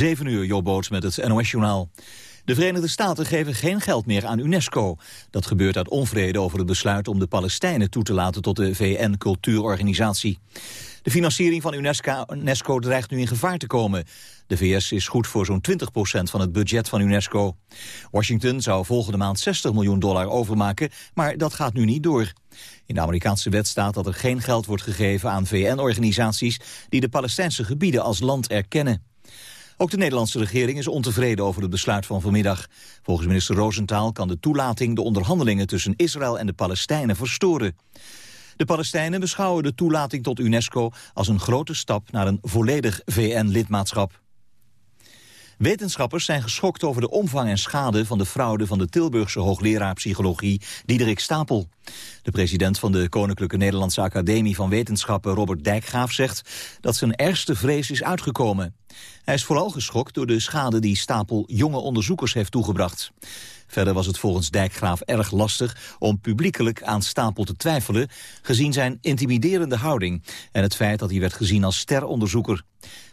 7 uur, Jobboot met het NOS-journaal. De Verenigde Staten geven geen geld meer aan UNESCO. Dat gebeurt uit onvrede over het besluit om de Palestijnen toe te laten tot de VN-cultuurorganisatie. De financiering van UNESCO, UNESCO dreigt nu in gevaar te komen. De VS is goed voor zo'n 20% van het budget van UNESCO. Washington zou volgende maand 60 miljoen dollar overmaken, maar dat gaat nu niet door. In de Amerikaanse wet staat dat er geen geld wordt gegeven aan VN-organisaties die de Palestijnse gebieden als land erkennen. Ook de Nederlandse regering is ontevreden over het besluit van vanmiddag. Volgens minister Roosentaal kan de toelating de onderhandelingen tussen Israël en de Palestijnen verstoren. De Palestijnen beschouwen de toelating tot UNESCO als een grote stap naar een volledig VN-lidmaatschap. Wetenschappers zijn geschokt over de omvang en schade van de fraude van de Tilburgse hoogleraar psychologie Diederik Stapel. De president van de Koninklijke Nederlandse Academie van Wetenschappen Robert Dijkgraaf zegt dat zijn ergste vrees is uitgekomen. Hij is vooral geschokt door de schade die Stapel jonge onderzoekers heeft toegebracht. Verder was het volgens Dijkgraaf erg lastig om publiekelijk aan Stapel te twijfelen... gezien zijn intimiderende houding en het feit dat hij werd gezien als steronderzoeker.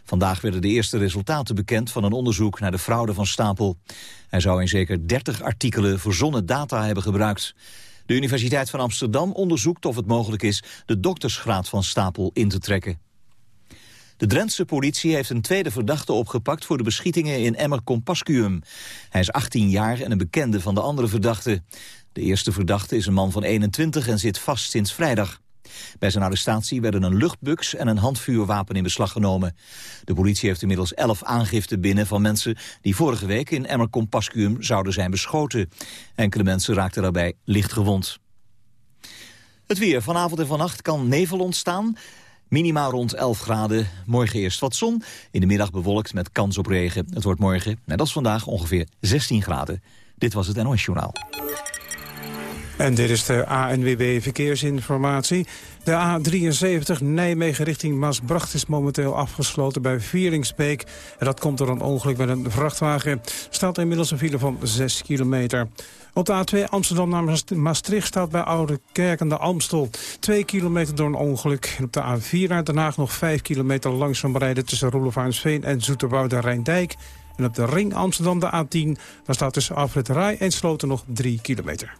Vandaag werden de eerste resultaten bekend van een onderzoek naar de fraude van Stapel. Hij zou in zeker 30 artikelen verzonnen data hebben gebruikt. De Universiteit van Amsterdam onderzoekt of het mogelijk is de doktersgraad van Stapel in te trekken. De Drentse politie heeft een tweede verdachte opgepakt voor de beschietingen in Emmer Compascuum. Hij is 18 jaar en een bekende van de andere verdachte. De eerste verdachte is een man van 21 en zit vast sinds vrijdag. Bij zijn arrestatie werden een luchtbuks en een handvuurwapen in beslag genomen. De politie heeft inmiddels elf aangiften binnen van mensen die vorige week in Emmer Compascuum zouden zijn beschoten. Enkele mensen raakten daarbij licht gewond. Het weer. Vanavond en vannacht kan nevel ontstaan. Minima rond 11 graden. Morgen eerst wat zon. In de middag bewolkt met kans op regen. Het wordt morgen, net als vandaag, ongeveer 16 graden. Dit was het NOS Journaal. En dit is de ANWB Verkeersinformatie. De A73 Nijmegen richting Maasbracht is momenteel afgesloten bij Vieringsbeek. En dat komt door een ongeluk met een vrachtwagen. Staat inmiddels een file van 6 kilometer. Op de A2 Amsterdam naar Maastricht staat bij Oude Kerk aan de Amstel. 2 kilometer door een ongeluk. En op de A4 naar Den Haag nog 5 kilometer langzaam rijden... tussen Roelofaansveen en Zoeterwoude Rijndijk. En op de ring Amsterdam de A10... daar staat tussen Afrit Rij en Sloten nog 3 kilometer.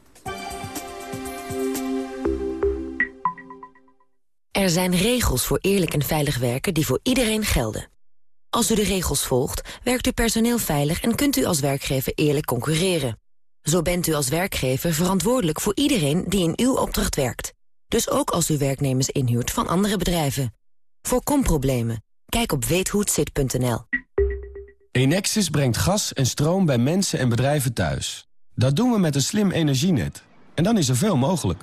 Er zijn regels voor eerlijk en veilig werken die voor iedereen gelden. Als u de regels volgt, werkt uw personeel veilig... en kunt u als werkgever eerlijk concurreren. Zo bent u als werkgever verantwoordelijk voor iedereen die in uw opdracht werkt. Dus ook als u werknemers inhuurt van andere bedrijven. Voorkom problemen. Kijk op weethoetzit.nl. Enexis brengt gas en stroom bij mensen en bedrijven thuis. Dat doen we met een slim energienet. En dan is er veel mogelijk.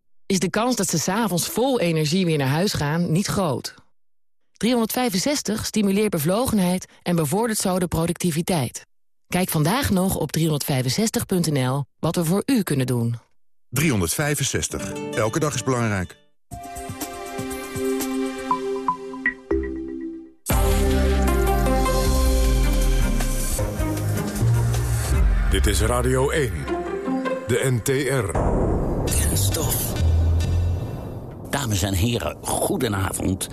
is de kans dat ze s'avonds vol energie weer naar huis gaan niet groot. 365 stimuleert bevlogenheid en bevordert zo de productiviteit. Kijk vandaag nog op 365.nl wat we voor u kunnen doen. 365. Elke dag is belangrijk. Dit is Radio 1. De NTR. Kenstof. Dames en heren, goedenavond.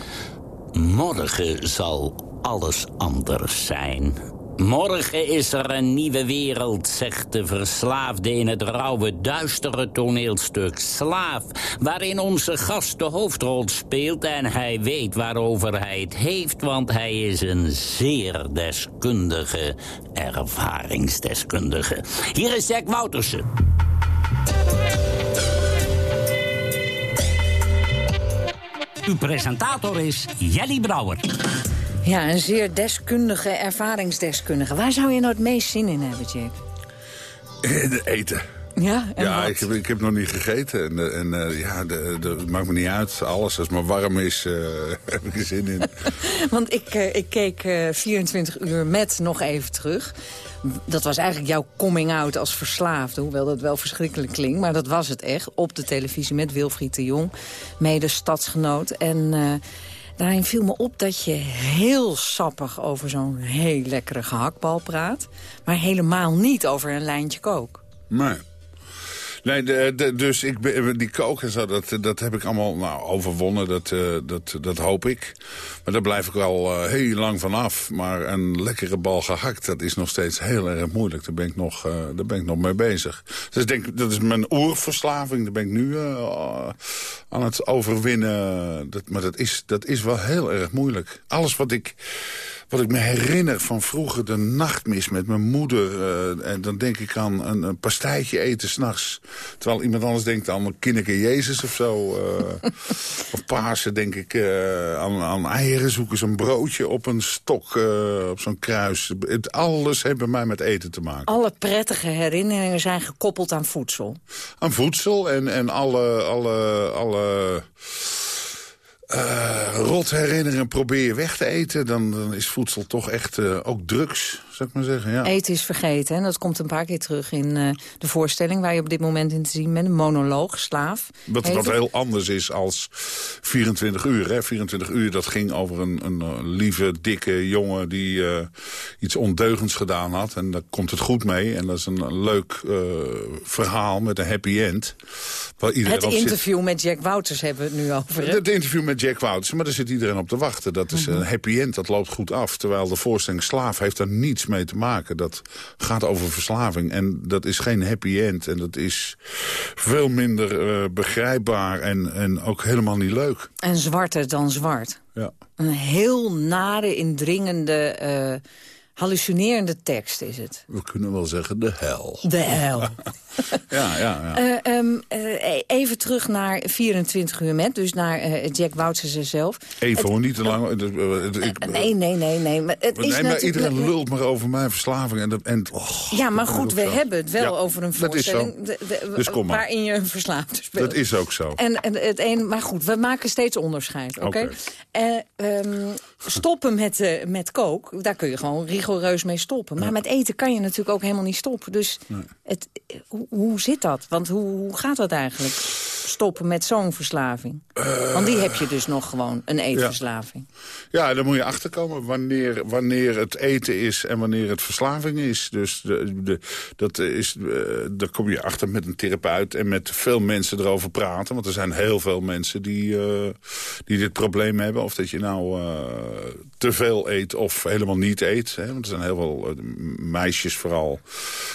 Morgen zal alles anders zijn. Morgen is er een nieuwe wereld, zegt de verslaafde in het rauwe, duistere toneelstuk Slaaf, waarin onze gast de hoofdrol speelt en hij weet waarover hij het heeft, want hij is een zeer deskundige, ervaringsdeskundige. Hier is Jack Woutersen. Uw presentator is Jelly Brouwer. Ja, een zeer deskundige, ervaringsdeskundige. Waar zou je nou het meest zin in hebben, Jack? Eten. Ja, en ja wat? ik, heb, ik heb nog niet gegeten. En, eh, en eh, ja, de, de, het maakt me niet uit. Alles, als het maar warm is, eh, heb ik er zin in. Want ik, ik keek eh, 24 uur met nog even terug. Dat was eigenlijk jouw coming-out als verslaafde. Hoewel dat wel verschrikkelijk klinkt. Maar dat was het echt. Op de televisie met Wilfried de Jong. Mede stadsgenoot. En daarin viel me op dat je heel sappig over zo'n heel lekkere gehaktbal praat. Maar helemaal niet over een lijntje kook. Nee. Nee, dus ik, ben- die kook en zo, dat, dat heb ik allemaal nou, overwonnen. Dat, eh, dat, dat hoop ik. Maar daar blijf ik wel eh, heel lang van af. Maar een lekkere bal gehakt, dat is nog steeds heel erg moeilijk. Daar ben ik nog, eh, daar ben ik nog mee bezig. Dus denk, dat is mijn oerverslaving. Daar ben ik nu eh, aan het overwinnen. Dat, maar dat is, dat is wel heel erg moeilijk. Alles wat ik... Wat ik me herinner van vroeger, de nachtmis met mijn moeder. eh, en dan denk ik aan een, een pastijtje eten s'nachts. Terwijl iemand anders denkt aan een kinneke Jezus of zo. eh. of Pasen denk ik eh, aan, aan eieren zoeken. Zo'n broodje op een stok, op zo'n kruis. Het, alles heeft bij mij met eten te maken. Alle prettige herinneringen zijn gekoppeld aan voedsel. Aan voedsel en, en alle... alle, alle eh rot herinneringen probeer je weg te eten. Dan, dan is voedsel toch echt eh, ook drugs, zou ik maar zeggen. Ja. Eten is vergeten. En dat komt een paar keer terug in eh, de voorstelling... waar je op dit moment in te zien bent. Een monoloog, slaaf. Wat, wat heel anders is als 24 uur. Hè? 24 uur, dat ging over een, een lieve, dikke jongen... die iets ondeugends gedaan had. En daar komt het goed mee. En dat is een leuk verhaal met een happy end. Waar iedereen Het zit. interview met Jack Wouters hebben we het nu over. hè? Het interview met Jack Wouters, maar daar zit iedereen op te wachten. Dat is Mhm. een happy end, dat loopt goed af. Terwijl de voorstelling Slaaf heeft daar niets mee te maken. Dat gaat over verslaving en dat is geen happy end. En dat is veel minder eh, begrijpbaar en, en ook helemaal niet leuk. En zwarter dan zwart. Ja. Een heel nare, indringende, eh, hallucinerende tekst is het. We kunnen wel zeggen de hel. De hel. Ja, ja, ja. Eh, ehm, eh, even terug naar 24 uur met, dus naar eh, Jack Wouters zelf. Even hoor, niet te lang. Het- het- ik- Nee, nee, nee, nee. Maar het is maar iedereen lult maar over mijn verslaving. En, dat- en, och, Ja, maar goed, we zo. hebben het wel Ja, over een dat is zo. voorstelling... de- de- Dus kom maar. waarin je een verslaafde speelt. Dat is ook zo. En, en het een, maar goed, we maken steeds onderscheid, oké? Oké. Eh, ehm, stoppen met, eh, met kook, daar kun je gewoon rigoureus mee stoppen. Maar met eten kan je natuurlijk ook helemaal niet stoppen. Dus het, hoe, hoe zit dat? Want hoe, hoe gaat dat eigenlijk? Stoppen met zo'n verslaving? Want die heb je dus nog gewoon, een eetverslaving. Ja, dan moet je achterkomen wanneer, wanneer het eten is en wanneer het verslaving is. Dus de, de, dat is, eh, daar kom je achter met een therapeut en met veel mensen erover praten. Want er zijn heel veel mensen die, eh, die dit probleem hebben. Of dat je nou eh, te veel eet of helemaal niet eet. Hè? Want er zijn heel veel meisjes vooral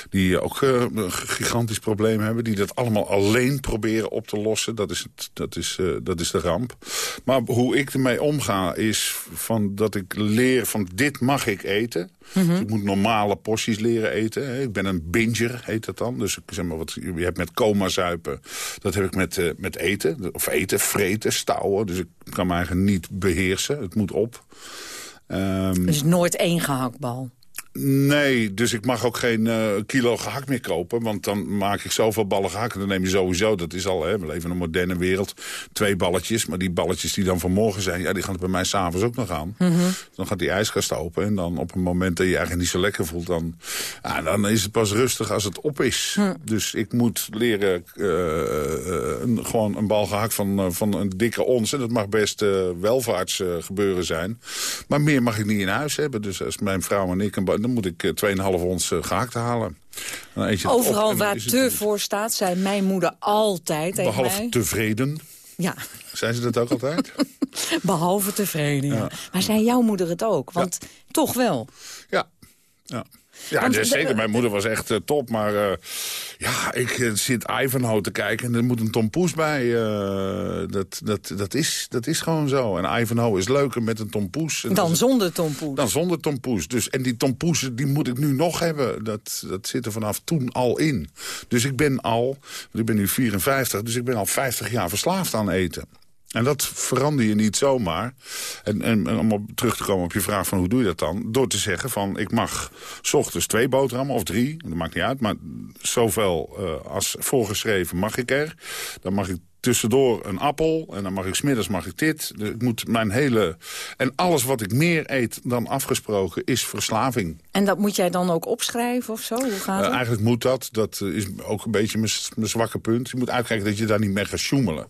die ook een gigantisch probleem hebben. Die dat allemaal alleen proberen op te lossen. Dat is, het, dat is, eh, dat is de ramp. Maar hoe ik ermee omga is van dat ik leer van dit mag ik eten. Dus ik moet normale porties leren eten. Ik ben een binger, heet dat dan. Dus ik zeg maar, wat je hebt met coma zuipen. Dat heb ik met, eh, met eten. Of eten, vreten, stouwen. Dus ik kan me eigenlijk niet beheersen. Het moet op. Ehm, Dus nooit één gehaktbal. Nee, dus ik mag ook geen eh, kilo gehakt meer kopen. Want dan maak ik zoveel ballen gehakt. En dan neem je sowieso, dat is al, hè, we leven in een moderne wereld, twee balletjes. Maar die balletjes die dan vanmorgen zijn, ja, die gaan er bij mij s'avonds ook nog aan. Dan gaat die ijskast open. En dan op een moment dat je je eigenlijk niet zo lekker voelt, dan, ja, dan is het pas rustig als het op is. Dus ik moet leren eh, een, gewoon een bal gehakt van, eh, van een dikke ons. En dat mag best eh welvaartsgebeuren gebeuren zijn. Maar meer mag ik niet in huis hebben. Dus als mijn vrouw en ik, een dan moet ik eh, 2,5 ons eh, gehakt halen. Overal waar te voor staat, zei mijn moeder altijd tegen Behalve mij. tevreden. Ja, Zijn ze dat ook altijd? behalve tevreden. Ja. Ja. Maar zei jouw moeder het ook? Want toch wel. Ja. Ja. Ja, zeker. Mijn moeder was echt eh, top. Maar eh, ja, ik eh, zit Ivanhoe te kijken en er moet een Tom Poes bij. dat, dat, dat, is, dat is gewoon zo. En Ivanhoe is leuker met een Tom Poes. En Dan zonder Tom Poes. dan zonder Tom Poes. Dus, en die Tom Poes die moet ik nu nog hebben. Dat, dat zit er vanaf toen al in. Dus ik ben al, ik ben nu 54, dus ik ben al 50 jaar verslaafd aan eten. En dat verander je niet zomaar. En, en, om op, terug te komen op je vraag van hoe doe je dat dan? Door te zeggen van ik mag s ochtends twee boterhammen of drie. Dat maakt niet uit, maar zoveel eh, als voorgeschreven mag ik er. Dan mag ik tussendoor een appel en dan mag ik smiddags mag ik dit. Dus ik moet mijn hele... En alles wat ik meer eet dan afgesproken is verslaving. En dat moet jij dan ook opschrijven of zo? Hoe gaat het? eigenlijk moet dat. Dat eh, is ook een beetje mijn zwakke punt. Je moet uitkijken dat je daar niet mee gaat sjoemelen.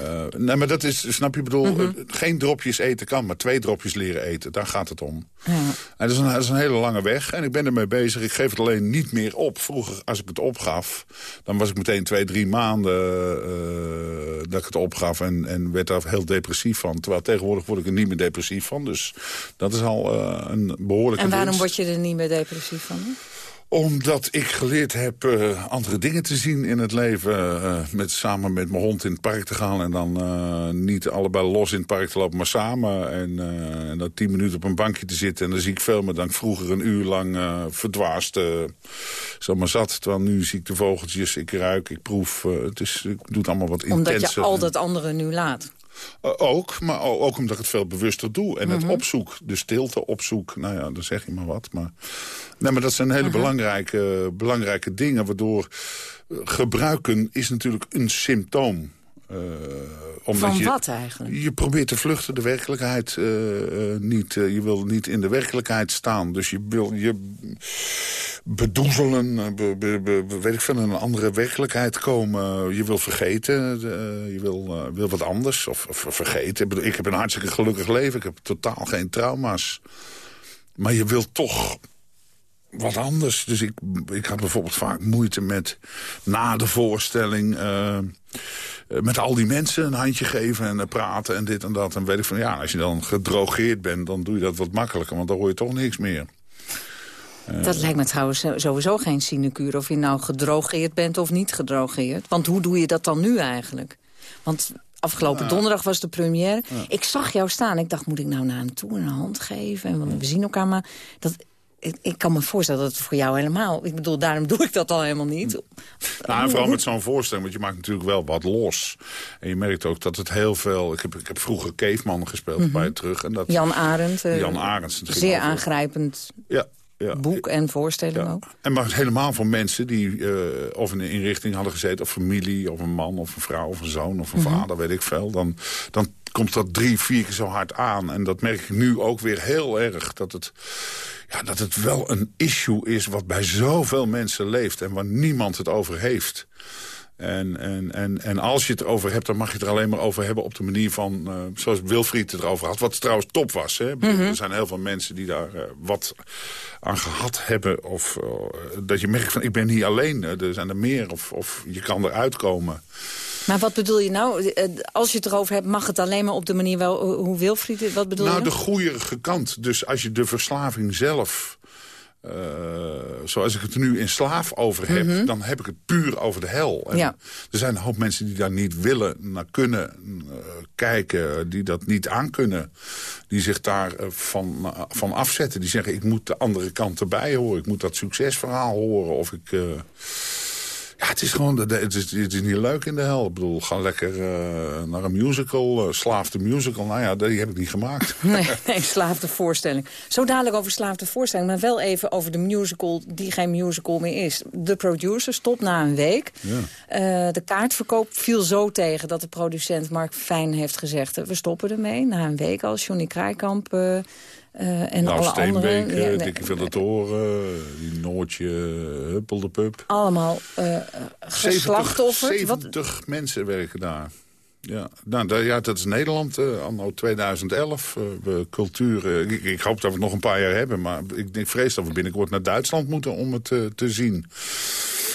Eh, nee, maar dat is, snap je, ik bedoel, Mhm. geen dropjes eten kan, maar twee dropjes leren eten. Daar gaat het om. Ja. En dat, is een, dat is een hele lange weg en ik ben ermee bezig. Ik geef het alleen niet meer op. Vroeger, als ik het opgaf, dan was ik meteen twee, drie maanden dat ik het opgaf... En, en werd daar heel depressief van. Terwijl tegenwoordig word ik er niet meer depressief van. Dus dat is al eh, een behoorlijke En waarom winst. word je er niet meer depressief van? hè? Omdat ik geleerd heb eh, andere dingen te zien in het leven. eh, met, samen met mijn hond in het park te gaan. En dan eh, niet allebei los in het park te lopen, maar samen. En, en dan tien minuten op een bankje te zitten. En dan zie ik veel meer dan ik vroeger een uur lang verdwaasd zomaar zat. Terwijl nu zie ik de vogeltjes, ik ruik, ik proef. het, is, ik doe het allemaal wat Omdat intenser. je al dat andere nu laat. Eh, ook, maar ook omdat ik het veel bewuster doe. En Mhm. het opzoek, de stilte opzoek. Nou ja, dan zeg je maar wat. Maar, nee, maar dat zijn Mhm. hele belangrijke, belangrijke dingen. Waardoor eh, gebruiken is natuurlijk een symptoom. Eh, omdat Van je, wat eigenlijk? Je probeert te vluchten, de werkelijkheid eh, eh, niet. Je wil niet in de werkelijkheid staan. Dus je wil je bedoezelen, be- be- be- be- weet ik veel, een andere werkelijkheid komen. Je wil vergeten, je wil, wil wat anders. Of, of vergeten. Ik, heb een hartstikke gelukkig leven. Ik heb totaal geen trauma's. Maar je wil toch wat anders. Dus ik, ik had bijvoorbeeld vaak moeite met na de voorstelling... eh, met al die mensen een handje geven en eh, praten en dit en dat. En weet ik van, ja, als je dan gedrogeerd bent... dan doe je dat wat makkelijker, want dan hoor je toch niks meer. Dat lijkt me trouwens sowieso geen sinecure of je nou gedrogeerd bent of niet gedrogeerd. Want hoe doe je dat dan nu eigenlijk? Want afgelopen donderdag was de première. Ik zag jou staan. Ik dacht, moet ik nou naar hem toe en een hand geven? En we zien elkaar maar. Dat, ik, ik kan me voorstellen dat het voor jou helemaal... Ik bedoel, daarom doe ik dat al helemaal niet. Nou, en vooral met zo'n voorstelling, want je maakt natuurlijk wel wat los. En je merkt ook dat het heel veel... Ik heb, ik heb vroeger Caveman gespeeld Mhm. bij terug. En dat, Jan Arendt. eh, Jan ging Zeer over- aangrijpend Ja, ja. boek en voorstelling ook. En maar helemaal voor mensen die eh, of in een inrichting hadden gezeten... of familie, of een man, of een vrouw, of een zoon, of een Mhm. vader, weet ik veel. Dan, dan komt dat drie, vier keer zo hard aan. En dat merk ik nu ook weer heel erg. Dat het, ja, dat het wel een issue is wat bij zoveel mensen leeft... en waar niemand het over heeft. En, en, en, en als je het over hebt, dan mag je het er alleen maar over hebben... op de manier van, eh, zoals Wilfried het erover had. Wat trouwens top was. Hè? Mhm. Er zijn heel veel mensen die daar eh, wat aan gehad hebben. Of eh, dat je merkt van, ik ben niet alleen. Er zijn er meer. Of, of je kan eruit komen. Maar wat bedoel je nou? Eh, Als je het erover hebt, mag het alleen maar op de manier wel, hoe Wilfried... Wat bedoel nou, je? de goeierige kant. Dus als je de verslaving zelf... eh, zoals ik het nu in slaaf over heb... Mhm. dan heb ik het puur over de hel. En Ja. Er zijn een hoop mensen die daar niet willen naar kunnen eh, kijken... die dat niet aankunnen. Die zich daar eh, van, eh, van afzetten. Die zeggen, ik moet de andere kant erbij horen. Ik moet dat succesverhaal horen. Of ik... eh, ja, het is gewoon, het is, het is niet leuk in de hel. Ik bedoel, ga lekker eh, naar een musical, uh, slaaf de musical. Nou ja, die heb ik niet gemaakt. Nee, nee, slaafde voorstelling. Zo dadelijk over slaafde voorstelling, maar wel even over de musical die geen musical meer is. De producer stopt na een week. Ja. Eh, de kaartverkoop viel zo tegen dat de producent Mark Fijn heeft gezegd... eh, we stoppen ermee, na een week al. Johnny Kraaikamp eh, eh, en nou, alle Steenbeek, anderen... eh, Ja, nee, Dikkie van der Toren, die Noortje, uh, Huppel de Pup. allemaal eh geslachtofferd. Wat, 70 mensen werken daar. Ja, nou, da- ja, dat is Nederland, eh, anno 2011. eh, we cultuur, eh, ik, ik hoop dat we het nog een paar jaar hebben... maar ik, ik vrees dat we binnenkort naar Duitsland moeten om het eh, te zien.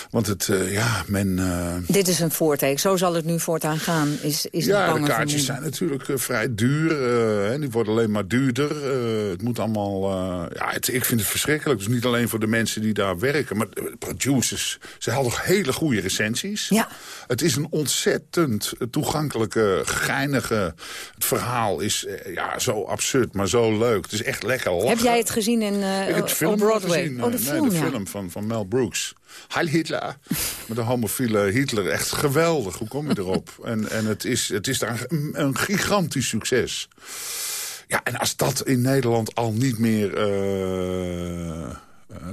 Want het, uh, ja, men... Uh... Dit is een voorteken. Zo zal het nu voortaan gaan, is, is Ja, de kaartjes zijn natuurlijk uh, vrij duur. Die worden alleen maar duurder. het moet allemaal... ja, het, ik vind het verschrikkelijk. Dus niet alleen voor de mensen die daar werken. Maar de producers, ze hadden hele goede recensies. Ja. Het is een ontzettend toegankelijke, geinige... Het verhaal is ja, zo absurd, maar zo leuk. Het is echt lekker lachen. Heb jij het gezien in uh, het film Broadway? Gezien, oh, de nee, film, de ja. film van, van Mel Brooks. Heil Hitler. Met een homofiele Hitler. Echt geweldig. Hoe kom je erop? en en het, is, het is daar een, een gigantisch succes. Ja, en als dat in Nederland al niet meer uh, uh,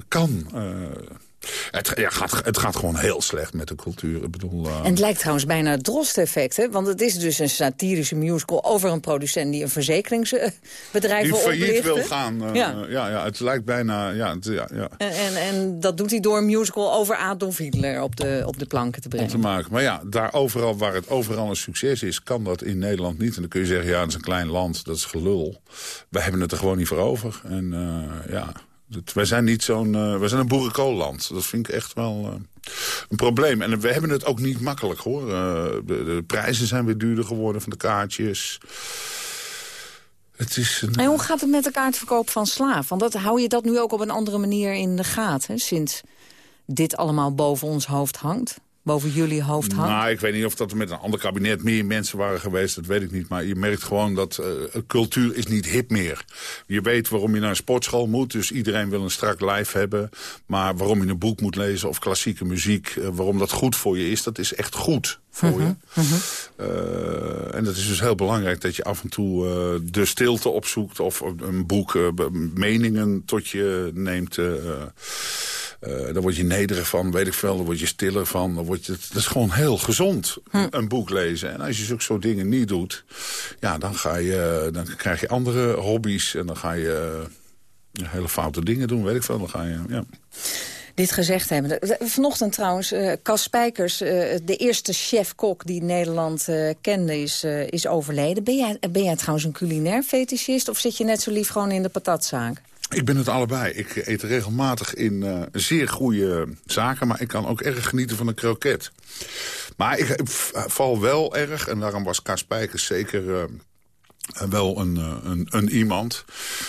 kan... Uh, het, ja, gaat, het gaat gewoon heel slecht met de cultuur. Ik bedoel, uh... En het lijkt trouwens bijna het Drost-effect, hè? Want het is dus een satirische musical over een producent... die een verzekeringsbedrijf die wil failliet oprichten. wil gaan. Uh, ja. Ja, ja, het lijkt bijna... Ja, het, ja, ja. En, en, en, dat doet hij door een musical over Adolf Hitler op de, op de planken te brengen. Om te maken. Maar ja, daar overal waar het overal een succes is... kan dat in Nederland niet. En dan kun je zeggen, ja, het is een klein land, dat is gelul. Wij hebben het er gewoon niet voor over. En uh, ja... wij zijn niet zo'n, uh, zijn een boerenkoolland. Dat vind ik echt wel uh, een probleem. En we hebben het ook niet makkelijk, hoor. Uh, de, prijzen zijn weer duurder geworden van de kaartjes. Het is een... En hoe gaat het met de kaartverkoop van slaaf? Want dat, hou je dat nu ook op een andere manier in de gaten... sinds dit allemaal boven ons hoofd hangt? Boven jullie hoofd hangt? Nou, ik weet niet of dat er met een ander kabinet meer mensen waren geweest. Dat weet ik niet. Maar je merkt gewoon dat uh, cultuur is niet hip meer. Je weet waarom je naar een sportschool moet. Dus iedereen wil een strak lijf hebben. Maar waarom je een boek moet lezen of klassieke muziek. Uh, waarom dat goed voor je is, dat is echt goed voor uh -huh, je. -huh. Uh, en dat is dus heel belangrijk dat je af en toe de stilte opzoekt... of een boek meningen tot je neemt... Uh, daar word je nederig van, weet ik veel. Daar word je stiller van. Dan word je, dat is gewoon heel gezond, hm. een boek lezen. En als je zulke soort dingen niet doet... Ja, dan, ga je, dan krijg je andere hobby's. En dan ga je hele foute dingen doen, weet ik veel. Dan ga je, ja dit gezegd hebben. Vanochtend trouwens, uh, Cas Spijkers, uh, de eerste chef-kok die Nederland uh, kende, is, is overleden. Ben jij, ben jij trouwens een culinair fetischist of zit je net zo lief gewoon in de patatzaak? Ik ben het allebei. Ik eet regelmatig in uh, zeer goede zaken, maar ik kan ook erg genieten van een kroket. Maar ik, ik val wel erg, en daarom was Kaas Spijkers zeker wel een, een, iemand...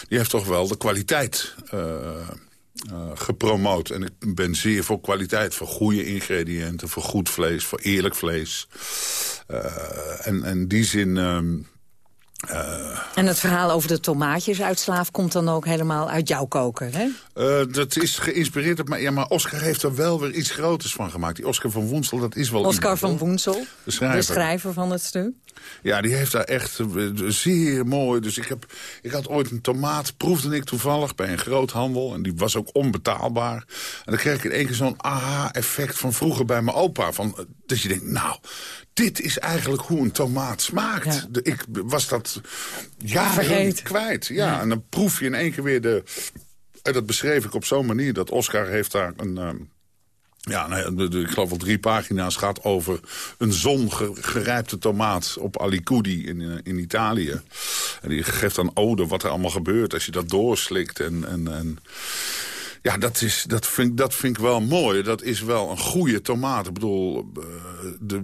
die heeft toch wel de kwaliteit gepromoot. En ik ben zeer voor kwaliteit, voor goede ingrediënten... voor goed vlees, voor eerlijk vlees. En in die zin... Uh, uh, en het verhaal over de tomaatjes uit Slaaf komt dan ook helemaal uit jouw koker, hè? Uh, dat is geïnspireerd op mij. Ja, maar Oscar heeft er wel weer iets groters van gemaakt. Die Oscar van Woensel, dat is wel Oscar iemand, van Woensel, de schrijver. de schrijver van het stuk. Ja, die heeft daar echt uh, zeer mooi... Dus ik, heb, ik had ooit een tomaat, proefde ik toevallig bij een groothandel. En die was ook onbetaalbaar. En dan kreeg ik in één keer zo'n aha-effect van vroeger bij mijn opa. Van, dat je denkt, nou, dit is eigenlijk hoe een tomaat smaakt. Ja. De, ik was dat jaren kwijt. Ja, ja, en dan proef je in één keer weer de... En dat beschreef ik op zo'n manier dat Oscar heeft daar een... Um, ja, nee, ik geloof wel drie pagina's gaat over een zongerijpte tomaat op Alicudi in, in Italië. En die geeft dan ode wat er allemaal gebeurt als je dat doorslikt. En, en, en ja, dat, is, dat, vind, dat vind ik wel mooi. Dat is wel een goede tomaat. Ik bedoel, de,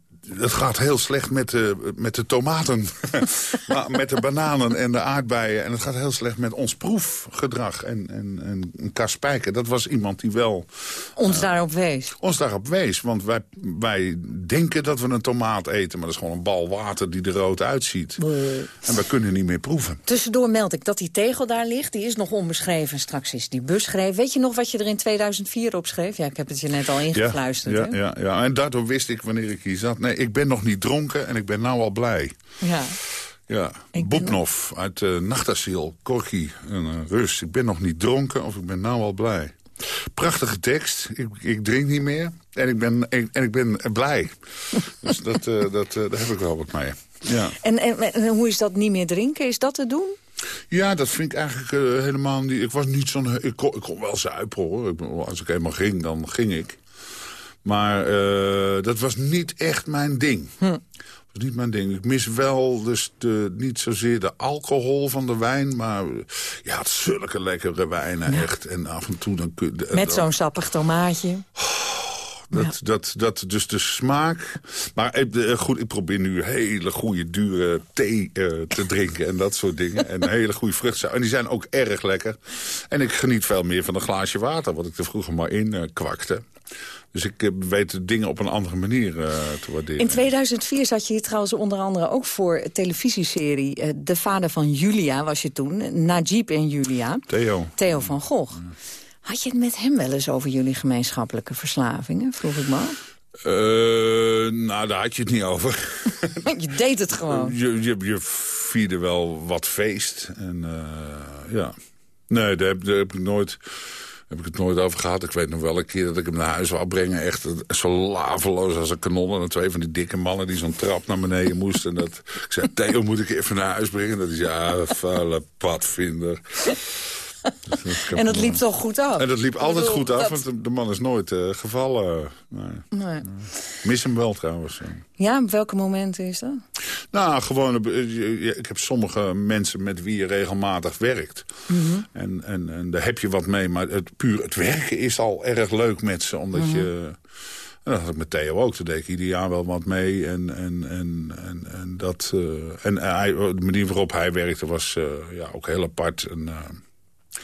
het gaat heel slecht met de, met de tomaten. maar met de bananen en de aardbeien. En het gaat heel slecht met ons proefgedrag. En, en, en Kas Spijker, dat was iemand die wel... Ons uh, daarop wees. Ons daarop wees. Want wij, wij denken dat we een tomaat eten. Maar dat is gewoon een bal water die er rood uitziet. En we kunnen niet meer proeven. Tussendoor meld ik dat die tegel daar ligt. Die is nog onbeschreven. Straks is die beschreven. Weet je nog wat je er in 2004 op schreef? Ja, ik heb het je net al ingefluisterd. Ja, ja, ja, en daardoor wist ik wanneer ik hier zat. Nee, ik ben nog niet dronken en ik ben nou al blij. Ja. Ja, Boepnov uit uh, Nachtasiel, Corky, een uh, Rus. Ik ben nog niet dronken of ik ben nou al blij. Prachtige tekst. Ik, ik drink niet meer en ik ben, ik, en ik ben blij. dus dat, uh, dat, daar heb ik wel wat mee. Ja. En, en, en hoe is dat niet meer drinken? Is dat te doen? Ja, dat vind ik eigenlijk uh, helemaal niet... Ik was niet zo'n... Ik, kon, ik kon wel zuipen, hoor. Ik, als ik eenmaal ging, dan ging ik. Maar uh, dat was niet echt mijn ding. Hm. Dat is niet mijn ding. Ik mis wel dus de, niet zozeer de alcohol van de wijn... maar ja, het zulke lekkere wijnen echt. En af en toe dan kun je... Met zo'n sappig tomaatje. Dat, dat, dat, dus de smaak. Maar eh, goed, ik probeer nu hele goede, dure thee eh, te drinken en dat soort dingen. En hele goede vruchten. En die zijn ook erg lekker. En ik geniet veel meer van een glaasje water, wat ik er vroeger maar in uh, kwakte. Dus ik uh, weet dingen op een andere manier uh, te waarderen. In 2004 zat je hier trouwens onder andere ook voor een televisieserie. Uh, de vader van Julia was je toen. Najib en Julia. Theo. Theo van Gogh. Had je het met hem wel eens over jullie gemeenschappelijke verslavingen, vroeg ik me af? Uh, nou, daar had je het niet over. je deed het gewoon. Je, je, je vierde wel wat feest. En ja. Nee, daar heb, daar heb, ik nooit, heb ik het nooit over gehad. Ik weet nog wel een keer dat ik hem naar huis wou brengen. Echt zo laveloos als een kanon. En twee van die dikke mannen die zo'n trap naar beneden moesten. En dat, ik zei, Theo, moet ik even naar huis brengen? Dat is ja, vuile padvinder. En dat liep toch goed af? En dat liep altijd goed af, dat... want de man is nooit uh, gevallen. Nee. nee. Mis hem wel trouwens. Ja, op welke momenten is dat? Nou, gewoon, ik heb sommige mensen met wie je regelmatig werkt. Mm -hmm. en, en, en daar heb je wat mee, maar het, puur het werken is al erg leuk met ze. Omdat mm -hmm. je... En dat had ik met Theo ook. Toen deed ik ieder jaar wel wat mee. En, en, en, en, en, dat, uh, en hij, de manier waarop hij werkte was uh, ja, ook heel apart. En, uh,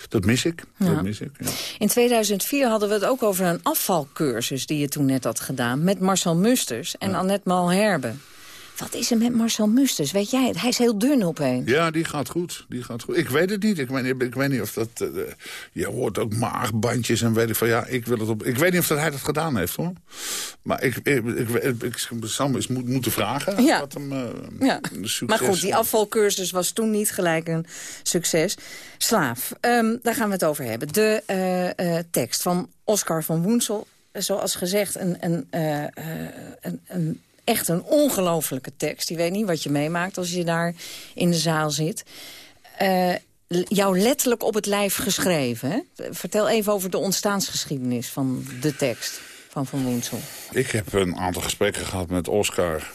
dat mis ik. Ja. Dat mis ik ja. In 2004 hadden we het ook over een afvalcursus... die je toen net had gedaan met Marcel Musters en. Annette Malherbe. Wat is er met Marcel Musters? Weet jij het? Hij is heel dun opeens. Ja, die gaat goed. Die gaat goed. Ik weet het niet. Ik weet, ik weet niet of dat... Uh, je hoort ook maagbandjes en weet ik van... Ja, ik wil het op... Ik weet niet of dat hij dat gedaan heeft, hoor. Maar ik, ik, ik, ik, ik zou hem eens moet, moeten vragen. Ja. Wat hem, uh, ja. Maar goed, die afvalcursus was toen niet gelijk een succes. Slaaf, um, daar gaan we het over hebben. De uh, tekst van Oscar van Woensel. Zoals gezegd, een... een, een, een echt een ongelofelijke tekst. Je weet niet wat je meemaakt als je daar in de zaal zit. Uh, jou letterlijk op het lijf geschreven. Hè? Vertel even over de ontstaansgeschiedenis van de tekst van Van Woensel. Ik heb een aantal gesprekken gehad met Oscar.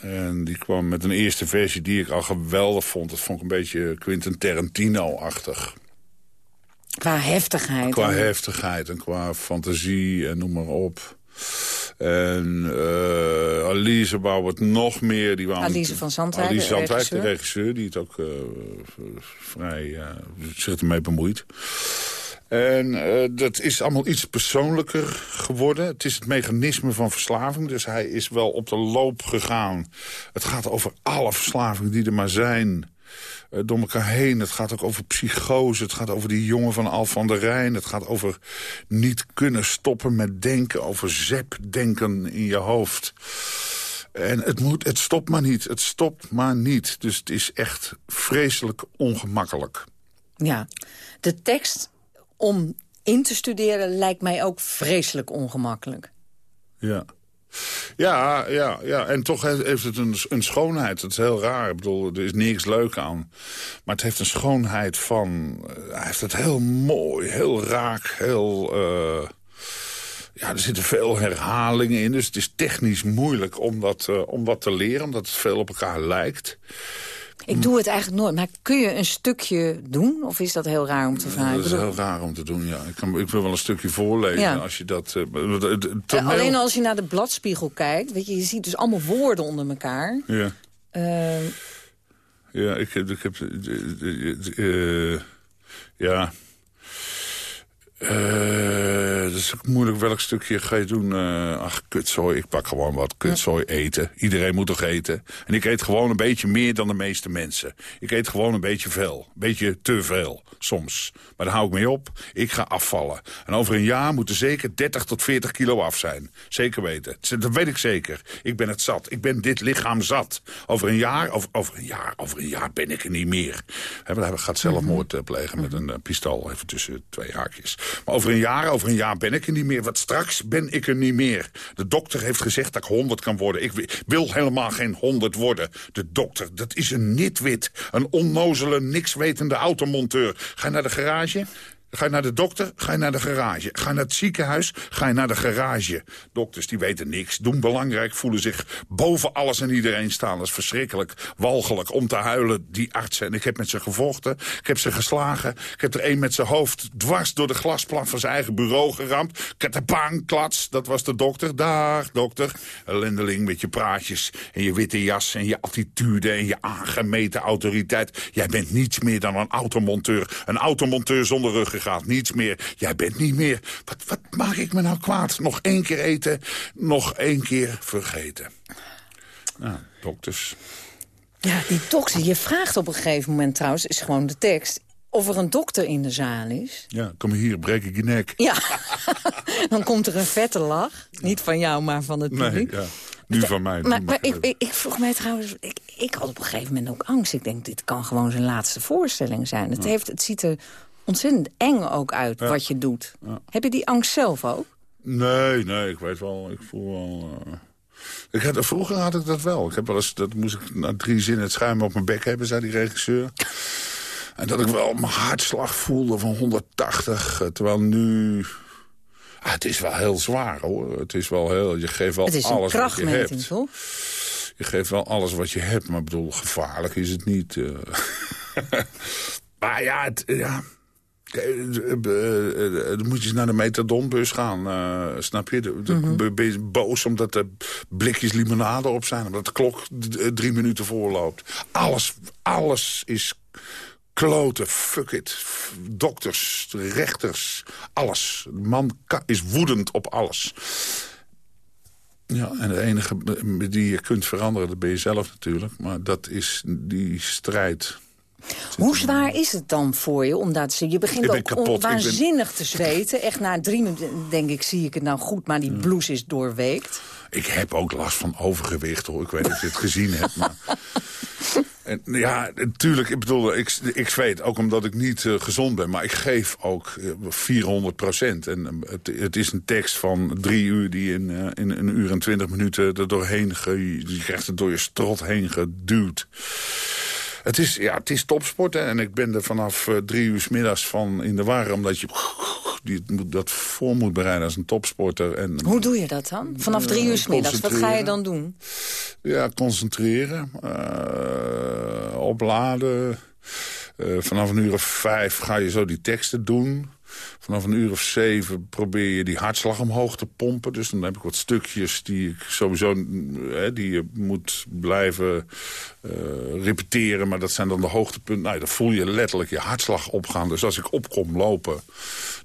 En die kwam met een eerste versie die ik al geweldig vond. Dat vond ik een beetje Quentin Tarantino-achtig. Qua heftigheid. Qua en... heftigheid en qua fantasie en noem maar op. En uh, Alice wou het nog meer. Die wou Alice van Zandwijk, Alice Zandwijk, de regisseur. Die het ook uh, vrij uh, zich ermee bemoeit. En uh, dat is allemaal iets persoonlijker geworden. Het is het mechanisme van verslaving. Dus hij is wel op de loop gegaan. Het gaat over alle verslavingen die er maar zijn uh, door elkaar heen. Het gaat ook over psychose. Het gaat over die jongen van Al van der Rijn. Het gaat over niet kunnen stoppen met denken. Over zepdenken in je hoofd. En het, moet, het stopt maar niet. Het stopt maar niet. Dus het is echt vreselijk ongemakkelijk. Ja, de tekst om in te studeren lijkt mij ook vreselijk ongemakkelijk. Ja. Ja, ja, ja, en toch heeft het een, een schoonheid. Het is heel raar. Ik bedoel, er is niks leuk aan. Maar het heeft een schoonheid van... Uh, hij heeft het heel mooi, heel raak, heel... Uh, ja, er zitten veel herhalingen in. Dus het is technisch moeilijk om dat, uh, om dat te leren. Omdat het veel op elkaar lijkt. Ik doe het eigenlijk nooit. Maar kun je een stukje doen? Of is dat heel raar om te vragen? Dat is heel raar om te doen, ja. Ik, kan, ik wil wel een stukje voorlezen ja. als je dat... Uh, toneel... uh, alleen als je naar de bladspiegel kijkt... Weet je, je ziet dus allemaal woorden onder elkaar. Ja. Uh... Ja, ik heb... Ik heb uh, ja... Uh, dat is moeilijk. Welk stukje ga je doen? Uh, ach, kutzooi. Ik pak gewoon wat. Kutzooi eten. Iedereen moet toch eten? En ik eet gewoon een beetje meer dan de meeste mensen. Ik eet gewoon een beetje veel. Een beetje te veel, soms. Maar daar hou ik mee op. Ik ga afvallen. En over een jaar moet er zeker 30 tot 40 kilo af zijn. Zeker weten. Dat weet ik zeker. Ik ben het zat. Ik ben dit lichaam zat. Over een jaar, over, over een jaar, over een jaar ben ik er niet meer. Hij gaat zelfmoord uh, plegen met een uh, pistool. Even tussen twee haakjes. Maar over een jaar, over een jaar ben ik er niet meer. Want straks ben ik er niet meer. De dokter heeft gezegd dat ik 100 kan worden. Ik wil helemaal geen 100 worden. De dokter, dat is een nitwit. Een onnozele, nikswetende automonteur. Ga naar de garage? Ga je naar de dokter, ga je naar de garage. Ga je naar het ziekenhuis, ga je naar de garage. Dokters die weten niks, doen belangrijk, voelen zich boven alles en iedereen staan. Dat is verschrikkelijk, walgelijk, om te huilen, die artsen. En ik heb met ze gevochten, ik heb ze geslagen. Ik heb er een met zijn hoofd dwars door de glasplan van zijn eigen bureau geramd. Katapang, klats, dat was de dokter. Dag, dokter. Ellendeling met je praatjes en je witte jas en je attitude en je aangemeten autoriteit. Jij bent niets meer dan een automonteur. Een automonteur zonder ruggengraat, niets meer. Jij bent niet meer. Wat, wat maak ik me nou kwaad? Nog één keer eten, nog één keer vergeten. Nou, dokters. Ja, die dokter. Je vraagt op een gegeven moment trouwens, is gewoon de tekst... of er een dokter in de zaal is. Ja, kom hier, breek ik je nek. Ja, dan komt er een vette lach. Niet van jou, maar van het publiek. Nee, ja. Nu van mij. Maar, maar ik, ik, ik, vroeg mij trouwens, ik, ik had op een gegeven moment ook angst. Ik denk, dit kan gewoon zijn laatste voorstelling zijn. Het, heeft, het ziet er ontzettend eng ook uit Ja. wat je doet. Heb je die angst zelf ook? Nee, nee, ik weet wel, ik voel wel... eh, Ik had, vroeger had ik dat wel. Ik heb wel eens, dat moest ik na drie zinnen het schuim op mijn bek hebben, zei die regisseur. En dat ik wel mijn hartslag voelde van 180. eh, Terwijl nu... Ah, het is wel heel zwaar, hoor. Het is wel heel... Je geeft wel het is een alles wat je hebt. toch? Je geeft wel alles wat je hebt, maar ik bedoel, gevaarlijk is het niet. eh. maar ja, het, ja. Dan moet je eens naar de metadonbus gaan, eh, snap je? De- de- Mhm. Ben je boos omdat er blikjes limonade op zijn... omdat de klok eh, drie minuten voorloopt. Alles, alles is kloten, fuck it. Dokters, rechters, alles. De man is woedend op alles. Ja, en de enige die je kunt veranderen, dat ben je zelf natuurlijk. Maar dat is die strijd. Hoe zwaar is het dan voor je? Omdat ze, je begint ook on- ben- waanzinnig te zweten. Echt na drie minuten denk ik, zie ik het nou goed, maar die blouse is doorweekt. Ik heb ook last van overgewicht, hoor. Ik weet niet of je het gezien hebt, maar... En, ja, natuurlijk, ik bedoel, ik, ik zweet ook omdat ik niet eh, gezond ben. Maar ik geef ook eh, 400 procent. En eh, het, het is een tekst van drie uur die in, eh, in een uur en twintig minuten er doorheen... Ge, je krijgt het door je strot heen geduwd. Het is, ja, het is topsport, hè. En ik ben er vanaf eh, drie uur 's middags van in de war... omdat je die, dat voor moet bereiden als een topsporter. En, Hoe doe je dat dan? Vanaf Eh, drie uur 's middags, wat ga je dan doen? Ja, concentreren. eh, opladen. Eh, vanaf een uur of vijf ga je zo die teksten doen. Vanaf een uur of zeven probeer je die hartslag omhoog te pompen. Dus dan heb ik wat stukjes die ik sowieso eh, die je moet blijven eh, repeteren. Maar dat zijn dan de hoogtepunten. Nou, dan voel je letterlijk je hartslag opgaan. Dus als ik opkom lopen,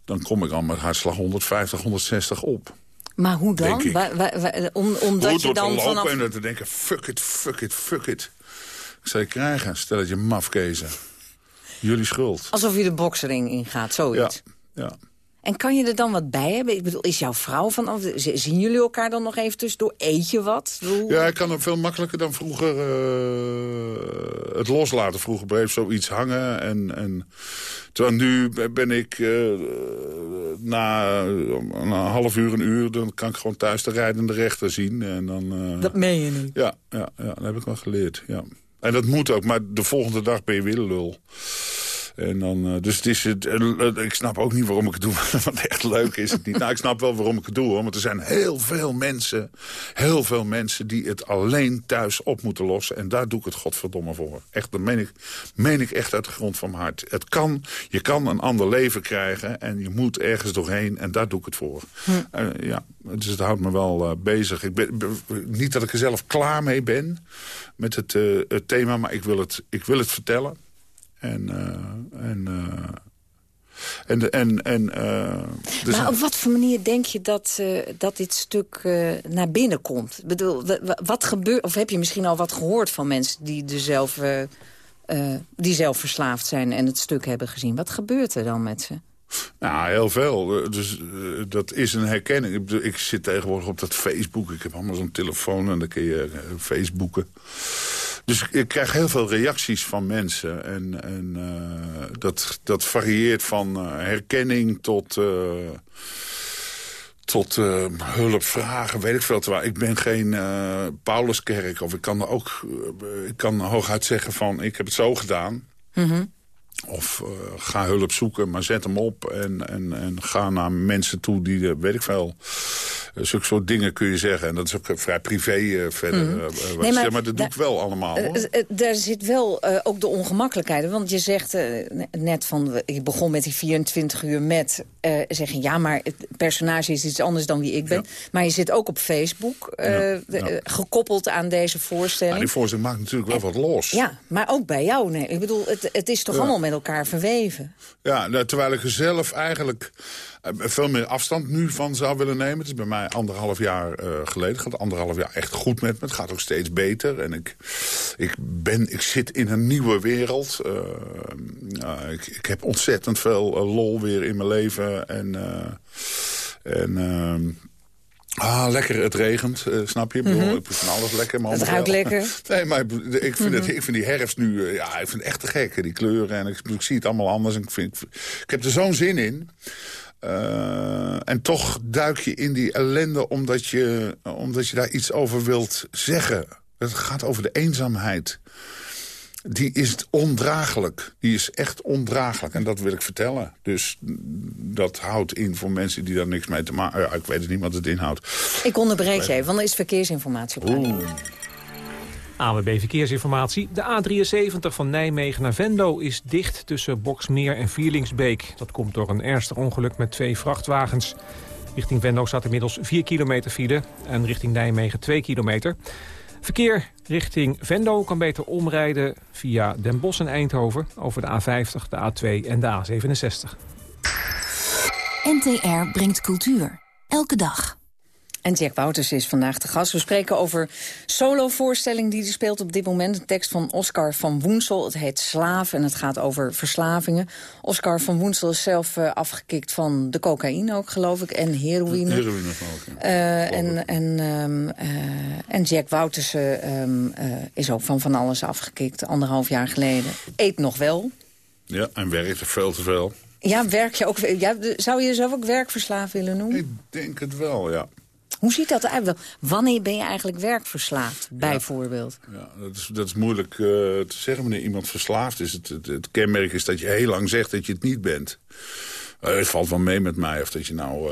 dan kom ik al met hartslag 150, 160 op. Maar hoe dan? Wa- wa- wa- om, omdat Goed je dan lopen vanaf... en dan te denken, fuck it, fuck it, fuck it. Ik zal je krijgen, stel dat je mafkezen. Jullie schuld. Alsof je de boksering ingaat, zoiets. Ja. En kan je er dan wat bij hebben? Ik bedoel, is jouw vrouw van... Zien jullie elkaar dan nog even tussendoor? Eet je wat? Hoe- Ja, ik kan het veel makkelijker dan vroeger eh, het loslaten. Vroeger bleef zoiets hangen. En, en, terwijl nu ben ik eh, na een half uur, een uur... dan kan ik gewoon thuis de rijdende rechter zien. En dan, eh, Dat meen je niet. Ja, ja, ja, dat heb ik wel geleerd. Ja. En dat moet ook, maar de volgende dag ben je weer lul. En dan, eh, dus het is, het, eh, ik snap ook niet waarom ik het doe. Want echt leuk is het niet. Nou, ik snap wel waarom ik het doe. Hoor, want er zijn heel veel mensen, heel veel mensen die het alleen thuis op moeten lossen. En daar doe ik het godverdomme voor. Echt, dat meen ik, meen ik echt uit de grond van mijn hart. Het kan, je kan een ander leven krijgen en je moet ergens doorheen. En daar doe ik het voor. Eh, ja, dus het houdt me wel eh, bezig. Ik ben, be- niet dat ik er zelf klaar mee ben met het, eh, het thema, maar ik wil het, ik wil het vertellen. En, eh, en, eh, en, de- en, en eh, er Maar op wat voor manier denk je dat, eh, dat dit stuk eh, naar binnen komt? Ik bedoel, wa- wa- wat gebeurt... Of heb je misschien al wat gehoord van mensen die, er zelf, eh, eh, die zelf verslaafd zijn... en het stuk hebben gezien? Wat gebeurt er dan met ze? Nou, heel veel. Eh, Dus eh, dat is een herkenning. Ik, zit tegenwoordig op dat Facebook. Ik heb allemaal zo'n telefoon en dan kun je eh, Facebooken. Dus ik, krijg heel veel reacties van mensen. En, en eh, dat, dat varieert van eh, herkenning tot... eh, tot eh, hulp vragen, weet ik veel. Terwijl ik ben geen Pauluskerk. Of ik kan ook... ik kan hooguit zeggen van, ik heb het zo gedaan. Of ga hulp zoeken, maar zet hem op. En, en, en ga naar mensen toe die, weet ik veel... Zulke soort dingen kun je zeggen. En dat is ook vrij privé verder. Mm. nee, maar, maar, dat doe ik wel allemaal. Daar zit wel ook de ongemakkelijkheid. Want je zegt net van... Je begon met die 24 uur met zeggen... ja, maar het personage is iets anders dan wie ik ben. Maar je zit ook op Facebook. Gekoppeld aan deze voorstelling. die voorstelling maakt natuurlijk wel wat los. Ja, maar ook bij jou. Nee. Ik bedoel, het, het is toch allemaal met elkaar verweven. Ja, nou, terwijl ik er zelf eigenlijk eh, veel meer afstand nu van zou willen nemen. Het is bij mij anderhalf jaar uh, geleden. Het gaat anderhalf jaar echt goed met me. Het gaat ook steeds beter. En ik, ik, ben, ik zit in een nieuwe wereld. Uh, ik, ik, heb ontzettend veel lol weer in mijn leven. En... en ehm, Ah, lekker, het regent, uh, snap je? Ik, bedoel, mm vind alles lekker. Maar het ruikt lekker. Nee, maar ik vind, het, mhm. ik vind die herfst nu, uh, ja, ik vind het echt te gek, die kleuren. En ik, ik, zie het allemaal anders. En ik, vind, ik heb er zo'n zin in. Uh, en toch duik je in die ellende omdat je, omdat je daar iets over wilt zeggen. Het gaat over de eenzaamheid die is ondraaglijk. Die is echt ondraaglijk. En dat wil ik vertellen. Dus dat houdt in voor mensen die daar niks mee te maken... Ja, ik weet het niet wat het inhoudt. Ik onderbreek je even, want er is verkeersinformatie op AWB Verkeersinformatie. De A73 van Nijmegen naar Venlo is dicht tussen Boksmeer en Vierlingsbeek. Dat komt door een ernstig ongeluk met twee vrachtwagens. Richting Venlo staat inmiddels 4 kilometer file en richting Nijmegen 2 kilometer. Verkeer richting Venlo kan beter omrijden via Den Bosch en Eindhoven... over de A50, de A2 en de A67. NTR brengt cultuur. Elke dag. En Jack Wouters is vandaag de gast. We spreken over solovoorstelling die hij speelt op dit moment. Een tekst van Oscar van Woensel. Het heet Slaaf en het gaat over verslavingen. Oscar van Woensel is zelf uh, afgekikt van de cocaïne ook, geloof ik. En heroïne. Heroïne ook, ja. uh, en, en, um, uh, en Jack Wouters um, is ook van van alles afgekikt. Anderhalf jaar geleden. Eet nog wel. Ja, en werkt veel te veel. Ja, werk je ook... Ja, zou je jezelf ook werkverslaafd willen noemen? Ik denk het wel, ja. Hoe ziet dat eruit? Wanneer ben je eigenlijk werkverslaafd, bijvoorbeeld? Ja, dat, is, dat is moeilijk uh, te zeggen wanneer iemand verslaafd is. Het, het, kenmerk is dat je heel lang zegt dat je het niet bent. Uh, het valt wel mee met mij. Of dat je nou...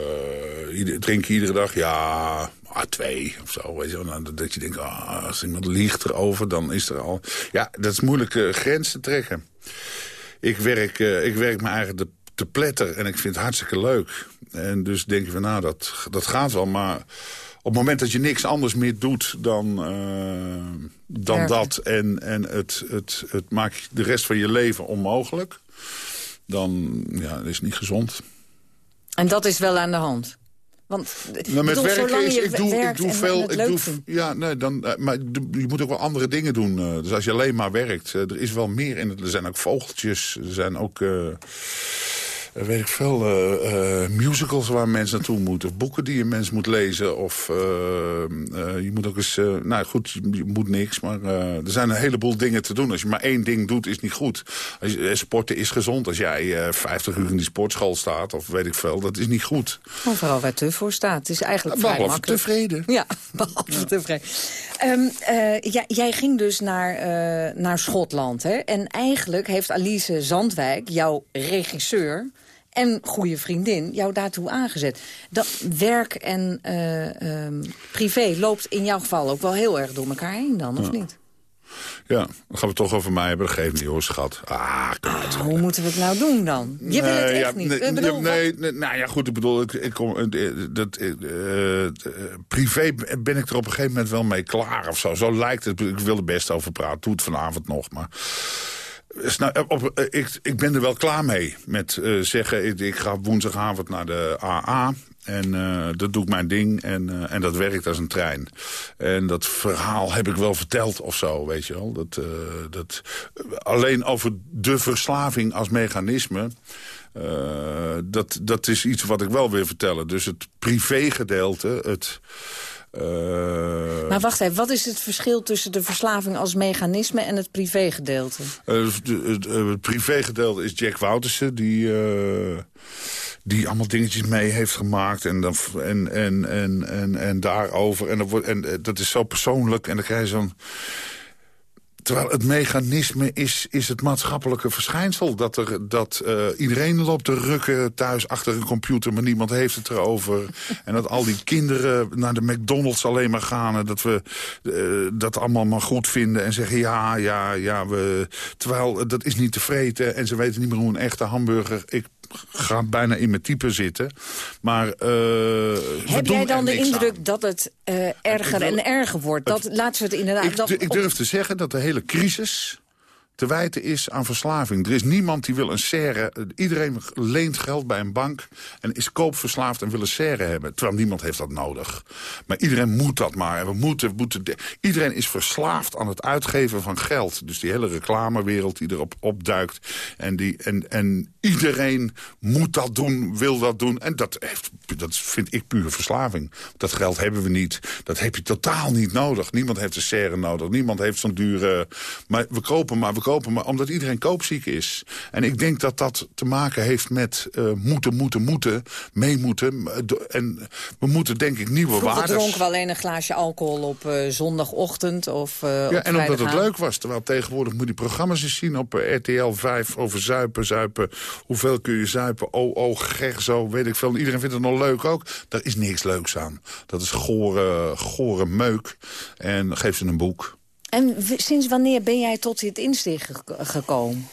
Uh, drink je iedere dag? Ja, ah, twee of zo. Weet je, nou, dat je denkt, ah, als iemand liegt erover, dan is er al... Ja, dat is moeilijk te trekken. Ik werk, ik werk me eigenlijk de te pletter. En ik vind het hartstikke leuk. En dus denk je van, nou, dat, dat gaat wel. Maar op het moment dat je niks anders meer doet dan, uh, dan dat... en, en het, het, het maakt de rest van je leven onmogelijk... dan ja, dat is niet gezond. En dat is wel aan de hand? Want nou, met werken is, ik doe, ik doe veel. Ik doe, ja, nee, dan, eh, maar je moet ook wel andere dingen doen. Eh. Dus als je alleen maar werkt, er is wel meer in het. Er zijn ook vogeltjes, er zijn ook. Uh, weet ik veel, uh, musicals waar mensen naartoe moeten. Of boeken die een mens moet lezen. Of je moet ook eens... nou goed, je, moet niks. Maar er zijn een heleboel dingen te doen. Als je maar één ding doet, is niet goed. Als je, sporten is gezond. Als jij 50 uur in die sportschool staat, of weet ik veel, dat is niet goed. Overal waar te voor staat. Het is eigenlijk vrij makkelijk. tevreden. Ja, behalve tevreden. Um, jij, jij, ging dus naar, naar Schotland. Hè? En eigenlijk heeft Alice Zandwijk, jouw regisseur en goede vriendin jou daartoe aangezet. Dat werk en uh, privé loopt in jouw geval ook wel heel erg door elkaar heen dan, of niet? Ja, dan gaan we toch over mij hebben. Dat geeft niet hoor, schat. Ah, ah, hoe moeten we het nou doen dan? Je nee, wil het echt niet. Nee, bedoel, nee, nee, nou ja, goed, ik bedoel, ik, ik kom, eh, dat, uh, privé ben ik er op een gegeven moment wel mee klaar of zo. Zo lijkt het. Ik wil er best over praten. Doe het vanavond nog, maar... Nou, op, eh, ik, ik ben er wel klaar mee met uh, zeggen... Ik, ga woensdagavond naar de AA... En dat doe ik mijn ding en, en dat werkt als een trein. En dat verhaal heb ik wel verteld of zo, weet je wel. Dat, dat, alleen over de verslaving als mechanisme... dat, dat is iets wat ik wel wil vertellen. Dus het privégedeelte, het... Uh, maar wacht even, wat is het verschil tussen de verslaving als mechanisme en het privégedeelte? Uh, het, het privégedeelte is Jack Woutersen, die, uh, die allemaal dingetjes mee heeft gemaakt en, dan, en, en, en, en, en daarover. En dat, wordt, en dat is zo persoonlijk en dan krijg je zo'n Terwijl het mechanisme is, is het maatschappelijke verschijnsel. Dat, er, dat uh, iedereen loopt te rukken thuis achter een computer... maar niemand heeft het erover. en dat al die kinderen naar de McDonald's alleen maar gaan... en dat we uh, dat allemaal maar goed vinden en zeggen... ja, ja, ja, we... Terwijl dat is niet tevreden en ze weten niet meer hoe een echte hamburger... Ik ga bijna in mijn type zitten. Maar, uh, Heb jij dan de indruk aan. dat het uh, erger en erger wordt? Dat, het, laten we het inderdaad... Ik, dat, ik durf te zeggen dat de hele crisis te wijten is aan verslaving. Er is niemand die wil een serre... Iedereen leent geld bij een bank en is koopverslaafd en wil een serre hebben. Terwijl niemand heeft dat nodig. Maar iedereen moet dat maar. En we moeten, moeten iedereen is verslaafd aan het uitgeven van geld. Dus die hele reclamewereld die erop opduikt. En, die, en, en iedereen moet dat doen, wil dat doen. En dat, heeft, dat vind ik pure verslaving. Dat geld hebben we niet. Dat heb je totaal niet nodig. Niemand heeft een serre nodig. Niemand heeft zo'n dure... Maar we kopen maar... We kopen, maar omdat iedereen koopziek is. En ik denk dat dat te maken heeft met uh, moeten, moeten, moeten, mee moeten. En we moeten denk ik nieuwe Vroeger waarden... dronken we alleen een glaasje alcohol op uh, zondagochtend of uh, Ja, en omdat het leuk was. Terwijl tegenwoordig moet je programma's eens zien op RTL 5 over zuipen, zuipen. Hoeveel kun je zuipen? Oh, oh, ger, zo, weet ik veel. Iedereen vindt het nog leuk ook. Daar is niks leuks aan. Dat is gore, gore meuk. En geef ze een boek. En sinds wanneer ben jij tot dit inzicht gekomen?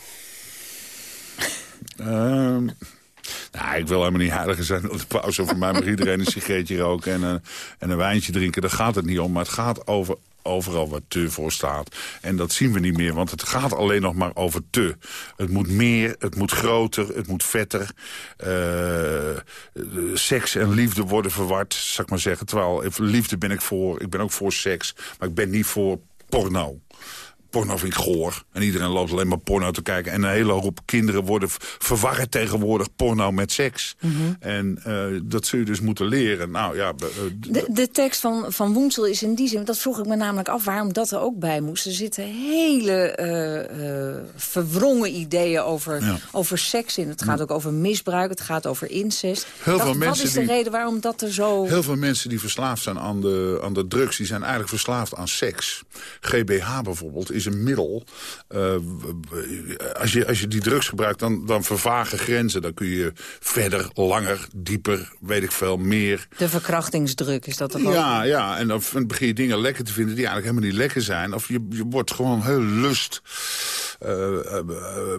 Um, nou, ik wil helemaal niet heiliger zijn op de pauze. Voor mij mag iedereen een sigaretje roken en een, en een wijntje drinken. Daar gaat het niet om, maar het gaat over overal waar te voor staat. En dat zien we niet meer, want het gaat alleen nog maar over te. Het moet meer, het moet groter, het moet vetter. Uh, seks en liefde worden verward, zou ik maar zeggen. Terwijl liefde ben ik voor, ik ben ook voor seks. Maar ik ben niet voor porno. Porno vind ik goor. En iedereen loopt alleen maar porno te kijken. En een hele hoop kinderen worden verwarren tegenwoordig porno met seks. Mm -hmm. En uh, dat zul je dus moeten leren. Nou, ja, uh, de, de tekst van, van Woensel is in die zin... dat vroeg ik me namelijk af waarom dat er ook bij moest. Er zitten hele uh, verwrongen ideeën over, ja. over seks in. Het gaat ook over misbruik, het gaat over incest. Heel dat, veel mensen wat is de die, reden waarom dat er zo... Heel veel mensen die verslaafd zijn aan de, aan de drugs... die zijn eigenlijk verslaafd aan seks. GBH bijvoorbeeld is een middel. Uh, als, je, als je die drugs gebruikt, dan, dan vervagen grenzen. Dan kun je verder, langer, dieper, weet ik veel, meer. De verkrachtingsdruk is dat toch ook? Ja, ja, en dan begin je dingen lekker te vinden die eigenlijk helemaal niet lekker zijn. Of je, je wordt gewoon heel lust... Uh, uh,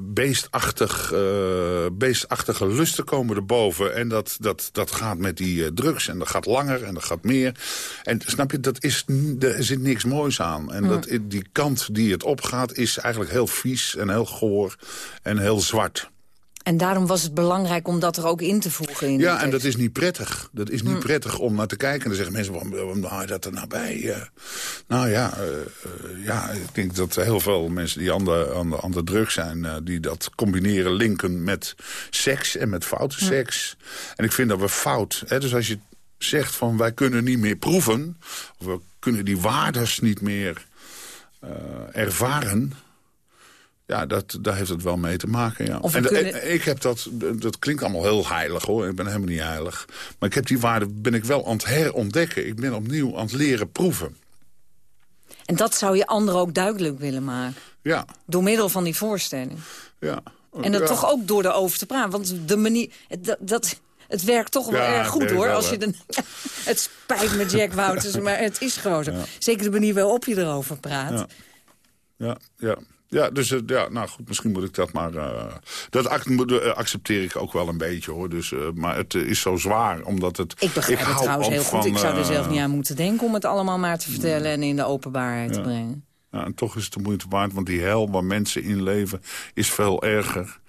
beestachtig, beestachtige lusten komen erboven. En dat, dat, dat gaat met die drugs. En dat gaat langer en dat gaat meer. En snap je, dat is, er zit niks moois aan. En dat, die kant die het opgaat is eigenlijk heel vies en heel goor en heel zwart. En daarom was het belangrijk om dat er ook in te voegen. In ja, en dat is niet prettig. Dat is niet hm. prettig om naar te kijken. En dan zeggen mensen, waarom, haal je dat er nou bij? Uh, nou ja, uh, uh, ja, ik denk dat heel veel mensen die aan de, aan de, aan de drug zijn... die dat combineren, linken met seks en met foute seks. En ik vind dat we fout... Hè, dus als je zegt van wij kunnen niet meer proeven... of we kunnen die waardes niet meer uh, ervaren... Ja, dat, daar heeft het wel mee te maken, ja. En kunnen... ik heb dat, dat klinkt allemaal heel heilig, hoor. Ik ben helemaal niet heilig. Maar ik heb die waarde, ben ik wel aan het herontdekken. Ik ben opnieuw aan het leren proeven. En dat zou je anderen ook duidelijk willen maken? Ja. Door middel van die voorstelling? Ja. En dat ja. toch ook door erover te praten? Want de manier... Dat, dat, het werkt toch wel erg goed, hoor. Als je de, het spijt me, Jack Wouters, maar het is gewoon zo. Zeker de manier waarop je erover praat. Ja. Ja, ja. Dus uh, ja, nou goed, misschien moet ik dat maar... Uh, dat uh, accepteer ik ook wel een beetje, hoor. Dus, maar het is zo zwaar, omdat het... Ik begrijp het trouwens heel goed. Ik zou er zelf niet aan moeten denken... om het allemaal maar te vertellen en in de openbaarheid ja. te brengen. Ja, en toch is het de moeite waard, want die hel waar mensen in leven... is veel erger.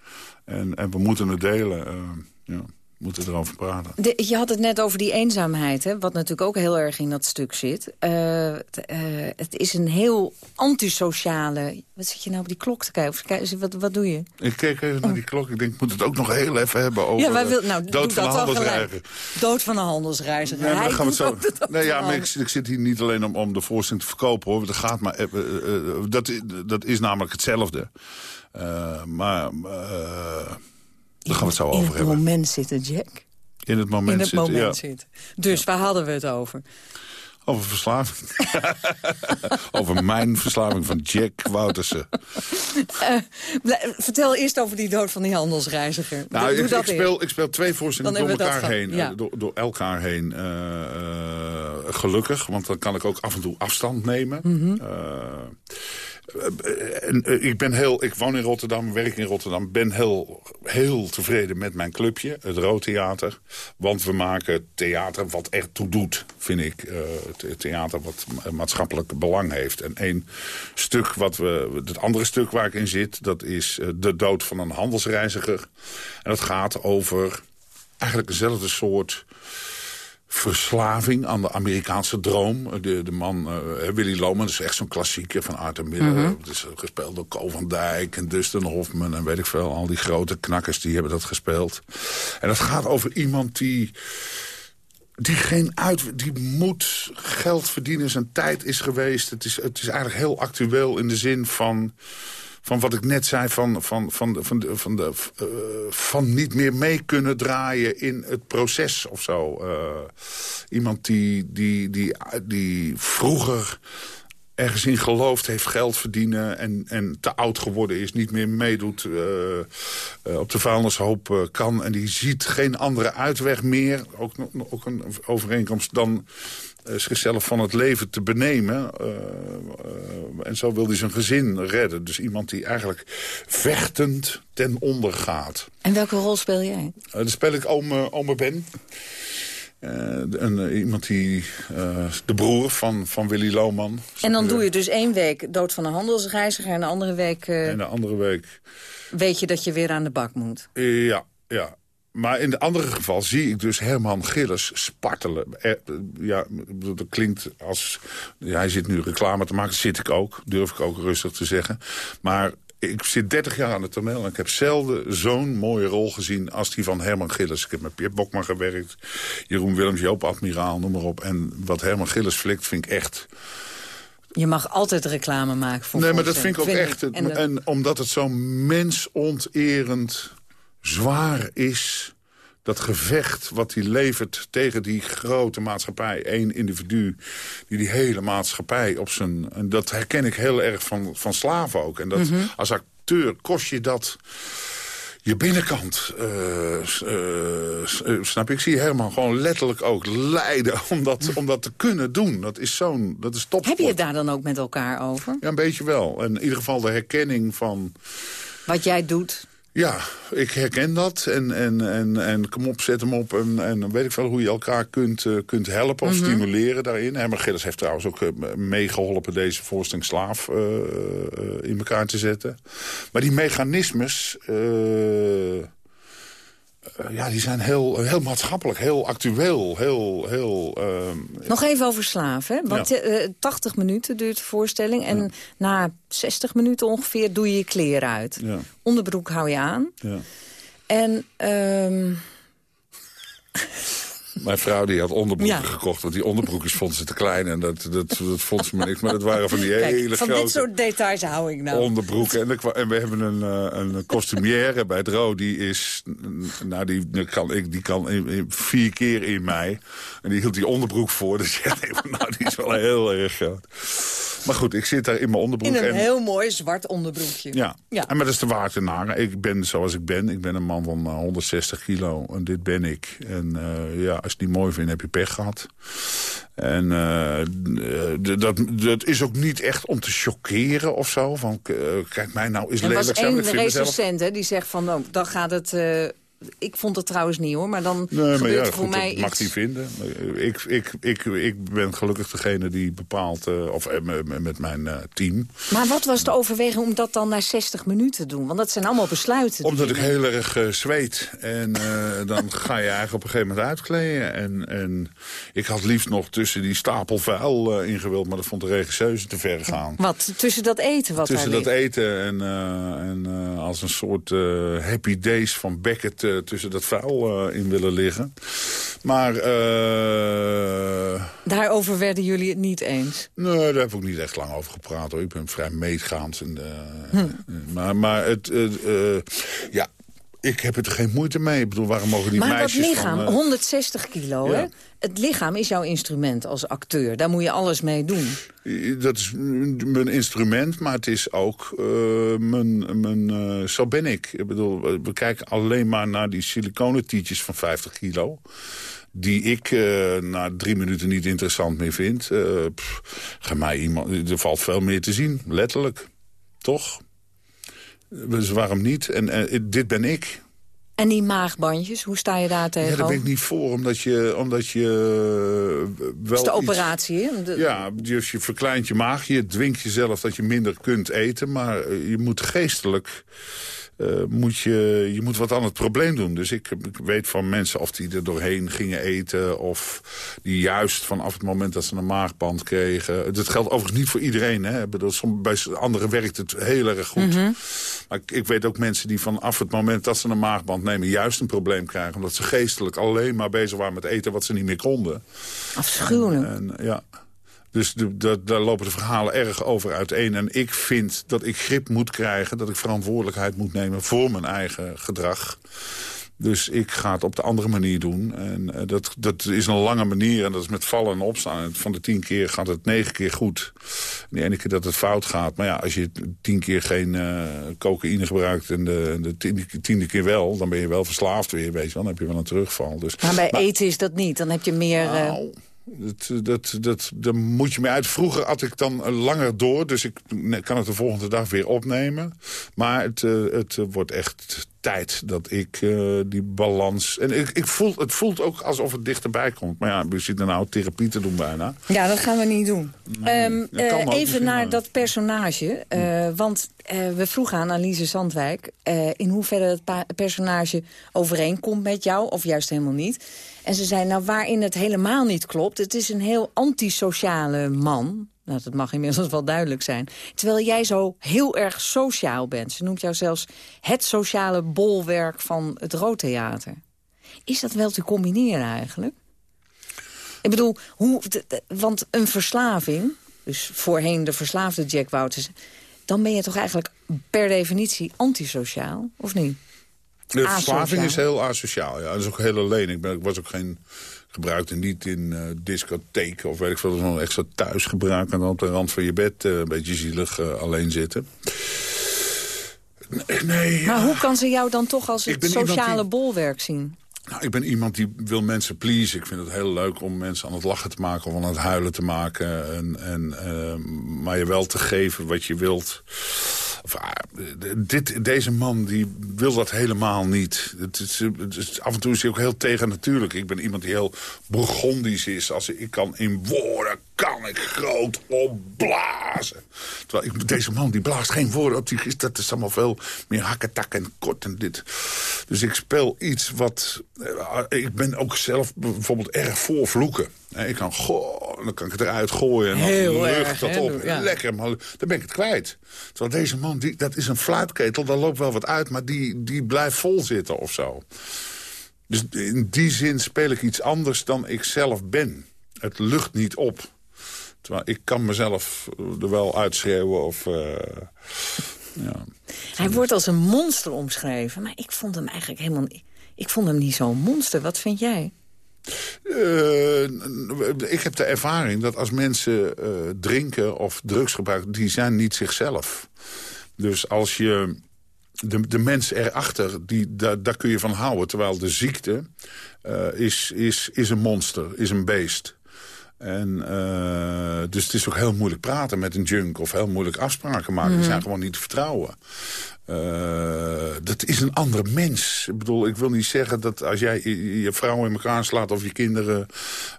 En, en we moeten het delen, ja moeten erover praten. De, je had het net over die eenzaamheid, hè, wat natuurlijk ook heel erg in dat stuk zit. Uh, t, uh, het is een heel antisociale... Wat zit je nou op die klok te kijken? Wat, wat doe je? Ik keek even naar die klok. Ik denk, ik moet het ook nog heel even hebben over ja, wij wil, nou, dood van dat de handelsreiziger. Dood van de handelsreiziger. Nee, maar gaan we het zo... Nee, ja, maar ik, ik, zit hier niet alleen om, om de voorstelling te verkopen, hoor. Dat, gaat maar, uh, dat, dat is namelijk hetzelfde. maar... Daar gaan we het zo over hebben. In het moment zitten, Jack. In het moment, In het zitten, moment ja. zitten. Dus ja. waar hadden we het over? Over verslaving. over mijn verslaving van Jack Woutersen. Uh, vertel eerst over die dood van die handelsreiziger. Nou, Doe ik, dat ik, speel, ik speel twee voorstellingen door elkaar heen. Ja. Door, door, elkaar heen. Uh, gelukkig, want dan kan ik ook af en toe afstand nemen. Mhm. Mm -hmm. En, ik, ben heel, ik woon in Rotterdam, werk in Rotterdam. ben heel, heel tevreden met mijn clubje, het Rood Theater. Want we maken theater wat echt doet, vind ik. Theater wat maatschappelijk belang heeft. En één stuk, wat we, het andere stuk waar ik in zit... dat is de dood van een handelsreiziger. En dat gaat over eigenlijk dezelfde soort verslaving aan de Amerikaanse droom. De, de man, uh, Willy Loman, dat is echt zo'n klassieker van Arthur Miller. Mm -hmm. Het is gespeeld door Ko van Dijk en Dustin Hoffman en weet ik veel. Al die grote knakkers die hebben dat gespeeld. En dat gaat over iemand die... Die, geen uit, die moet geld verdienen, zijn tijd is geweest. Het is, het is eigenlijk heel actueel in de zin van van wat ik net zei, van, van, van, van, de, van, de, uh, van niet meer mee kunnen draaien in het proces of zo. Uh, iemand die, die, die, die vroeger ergens in geloofd heeft, geld verdienen... en, en te oud geworden is, niet meer meedoet, uh, op de vuilnishoop kan... en die ziet geen andere uitweg meer, ook, ook een overeenkomst... dan zichzelf van het leven te benemen. en zo wil hij zijn gezin redden. Dus iemand die eigenlijk vechtend ten onder gaat. En welke rol speel jij? dan speel ik ome, ome Ben. Uh, een, iemand die, uh, de broer van, van Willy Lohman. En dan doe je dus één week dood van een handelsreiziger... en de andere week... Uh, en de andere week... Weet je dat je weer aan de bak moet? Ja, ja. Maar in de andere geval zie ik dus Herman Gillis spartelen. Er, ja, dat klinkt als... Ja, hij zit nu reclame te maken, zit ik ook. Durf ik ook rustig te zeggen. Maar ik zit 30 jaar aan het toneel en ik heb zelden zo'n mooie rol gezien als die van Herman Gillis. Ik heb met Pier Bokma gewerkt, Jeroen Willems, Joop Admiraal, noem maar op. En wat Herman Gillis flikt vind ik echt... Je mag altijd reclame maken voor Nee, maar dat vind ik ook vind echt. Ik. En, de... en, omdat het zo mensonterend zwaar is dat gevecht wat hij levert tegen die grote maatschappij. Eén individu die die hele maatschappij op zijn... En dat herken ik heel erg van, van slaven ook. En dat mm -hmm. als acteur kost je dat je binnenkant. Uh, uh, snap je? Ik zie Herman gewoon letterlijk ook lijden om dat, om dat te kunnen doen. Dat is zo'n, dat is topsport. Heb je het daar dan ook met elkaar over? Ja, een beetje wel. En in ieder geval de herkenning van... Wat jij doet... Ja, ik herken dat. En, en, en, en kom op, zet hem op. En, en dan weet ik wel hoe je elkaar kunt, uh, kunt helpen of mm -hmm. stimuleren daarin. Herman Gillis heeft trouwens ook uh, meegeholpen deze voorstelling slaaf uh, in elkaar te zetten. Maar die mechanismes... ja, die zijn heel, heel maatschappelijk, heel actueel, heel... heel Nog even over slaaf, hè? Want ja. 80 minuten duurt de voorstelling. En ja. na 60 minuten ongeveer doe je je kleren uit. Ja. Onderbroek hou je aan. Ja. En... Um... Mijn vrouw die had onderbroeken ja. gekocht, want die onderbroekjes vond ze te klein. En dat, dat, dat vond ze me niks. Maar dat waren van die Kijk, hele van grote... dit soort details hou ik nou. Onderbroeken. En, we hebben een, een costumière bij Dro. Die is... Nou, die kan, ik, die kan in, in vier keer in mij. En die hield die onderbroek voor. Dus ja, nou, die is wel heel erg groot. Maar goed, ik zit daar in mijn onderbroek. In een en... heel mooi zwart onderbroekje. Ja, ja. En maar dat is de waard naar. Ik ben zoals ik ben. Ik ben een man van 160 kilo. En dit ben ik. En uh, ja, als je het niet mooi vindt, heb je pech gehad. En uh, dat, dat is ook niet echt om te chockeren of zo. Van, uh, kijk mij nou is lelijk. Er was één recensent die zegt van, oh, dan gaat het... Ik vond het trouwens niet hoor, maar dan nee, gebeurt maar ja, voor goed, mij mag iets. hij vinden. Ik, ik, ik, ik ben gelukkig degene die bepaalt, uh, of uh, met mijn uh, team. Maar wat was de overweging om dat dan na 60 minuten te doen? Want dat zijn allemaal besluiten. Omdat ik heel erg zweet. En dan ga je eigenlijk op een gegeven moment uitkleden. En, en ik had liefst nog tussen die stapel vuil ingewild, maar dat vond de regisseuse te ver gaan. Wat? Tussen dat eten wat Tussen dat eten en, en als een soort happy days van Beckett tussen dat vuil uh, in willen liggen. Maar... Uh... Daarover werden jullie het niet eens? Nee, daar heb ik ook niet echt lang over gepraat. Hoor. Ik ben vrij meegaand. En, hm. Maar, maar het... ja, Ik heb er geen moeite mee. Ik bedoel, waarom mogen die maar meisjes dat lichaam, van... eh, 160 kilo, ja. hè? Het lichaam is jouw instrument als acteur. Daar moet je alles mee doen. Dat is mijn instrument, maar het is ook eh, mijn... mijn eh, zo ben ik. Ik bedoel, we kijken alleen maar naar die siliconen tietjes van 50 kilo. Die ik eh, na drie minuten niet interessant meer vind. Eh pff, ga mij iemand, er valt veel meer te zien, letterlijk. Toch? Dus waarom niet? En eh, dit ben ik. En die maagbandjes, hoe sta je daar Ja, tegenover? daar ben ik niet voor, omdat je, omdat je eh, wel Dat is de operatie, hè? De- Ja, dus je verkleint je maag, je dwingt jezelf dat je minder kunt eten... maar eh, je moet geestelijk, eh, moet je, je moet wat aan het probleem doen. Dus ik, ik weet van mensen of die er doorheen gingen eten... of die juist vanaf het moment dat ze een maagband kregen... dat geldt overigens niet voor iedereen, hè. Bij anderen werkt het heel erg goed. Mhm. Maar ik, ik weet ook mensen die vanaf het moment dat ze een maagband nemen... juist een probleem krijgen, omdat ze geestelijk alleen maar bezig waren met eten... wat ze niet meer konden. Afschuwelijk. En, ja. Dus de, de- daar lopen de verhalen erg over uiteen. En ik vind dat ik grip moet krijgen... dat ik verantwoordelijkheid moet nemen voor mijn eigen gedrag. Dus ik ga het op de andere manier doen. En eh, dat, dat is een lange manier en dat is met vallen en opstaan. En van de tien keer gaat het negen keer goed. En de ene keer dat het fout gaat. Maar ja, als je tien keer geen eh, cocaïne gebruikt... en de, de tiende, tiende keer wel, dan ben je wel verslaafd weer. Weet je wel. Dan heb je wel een terugval. Dus, Maar bij eten is dat niet. Dan heb je meer... eh, Nou, dat, dat, dat, daar moet je me uit. Vroeger had ik dan eh, langer door, dus ik kan het de volgende dag weer opnemen. Maar het, eh, het eh, wordt echt tijd dat ik die balans... En ik, ik voel, het voelt ook alsof het dichterbij komt. Maar ja, we zitten nou therapie te doen bijna. Ja, dat gaan we niet doen. Ehm, eh, ook even naar dat personage. eh, want we vroegen aan Alice Zandwijk... in hoeverre het personage overeenkomt met jou... of juist helemaal niet. En ze zei, nou, waarin het helemaal niet klopt... het is een heel antisociale man... Nou, dat mag inmiddels wel duidelijk zijn. Terwijl jij zo heel erg sociaal bent. Ze noemt jou zelfs het sociale bolwerk van het Roodtheater. Is dat wel te combineren eigenlijk? Ik bedoel, hoe, want een verslaving, dus voorheen de verslaafde Jack Wouters... dan ben je toch eigenlijk per definitie antisociaal, of niet? De verslaving is heel asociaal. Ja. Dat is ook heel alleen. Ik, ben, ik was ook geen gebruikte niet in eh discotheken of weet ik veel. Dat is wel extra thuis gebruiken en dan op de rand van je bed eh, een beetje zielig eh, alleen zitten. Nee, nee, Maar hoe kan ze jou dan toch als het sociale die- bolwerk zien? Nou, ik ben iemand die wil mensen pleasen. Ik vind het heel leuk om mensen aan het lachen te maken of aan het huilen te maken. En, en, maar je wel te geven wat je wilt. Ah, dit, deze man die wil dat helemaal niet. Het is, af en toe is hij ook heel tegennatuurlijk. Ik ben iemand die heel burgondisch is. Als ik, kan in woorden kan ik groot opblazen. Terwijl ik, deze man die blaast geen woorden op. Dat is allemaal veel meer hakketak en kort en dit. Dus ik speel iets wat... eh, ik ben ook zelf bijvoorbeeld erg voor vloeken. Eh, Ik kan, goh, dan kan ik het eruit gooien en dan lucht erg, dat op. ja. Lekker, maar dan ben ik het kwijt. Terwijl deze man, die, dat is een fluitketel, daar loopt wel wat uit... maar die, die blijft vol zitten of zo. Dus in die zin speel ik iets anders dan ik zelf ben. Het lucht niet op. Terwijl ik kan mezelf er wel uitschreeuwen of... eh, ja. Hij wordt als een monster omschreven, maar ik vond hem eigenlijk helemaal... Ik vond hem niet zo'n monster. Wat vind jij? Eh, ik heb de ervaring dat als mensen eh, drinken of drugs gebruiken... die zijn niet zichzelf. Dus als je... De, de mens erachter, die, daar, daar kun je van houden. Terwijl de ziekte eh, is, is, is een monster, is een beest. En, dus het is ook heel moeilijk praten met een junk... of heel moeilijk afspraken maken. Die Mhm. zijn gewoon niet te vertrouwen. Eh, dat is een andere mens. Ik bedoel, ik wil niet zeggen dat als jij je, vrouw in elkaar slaat... of je kinderen,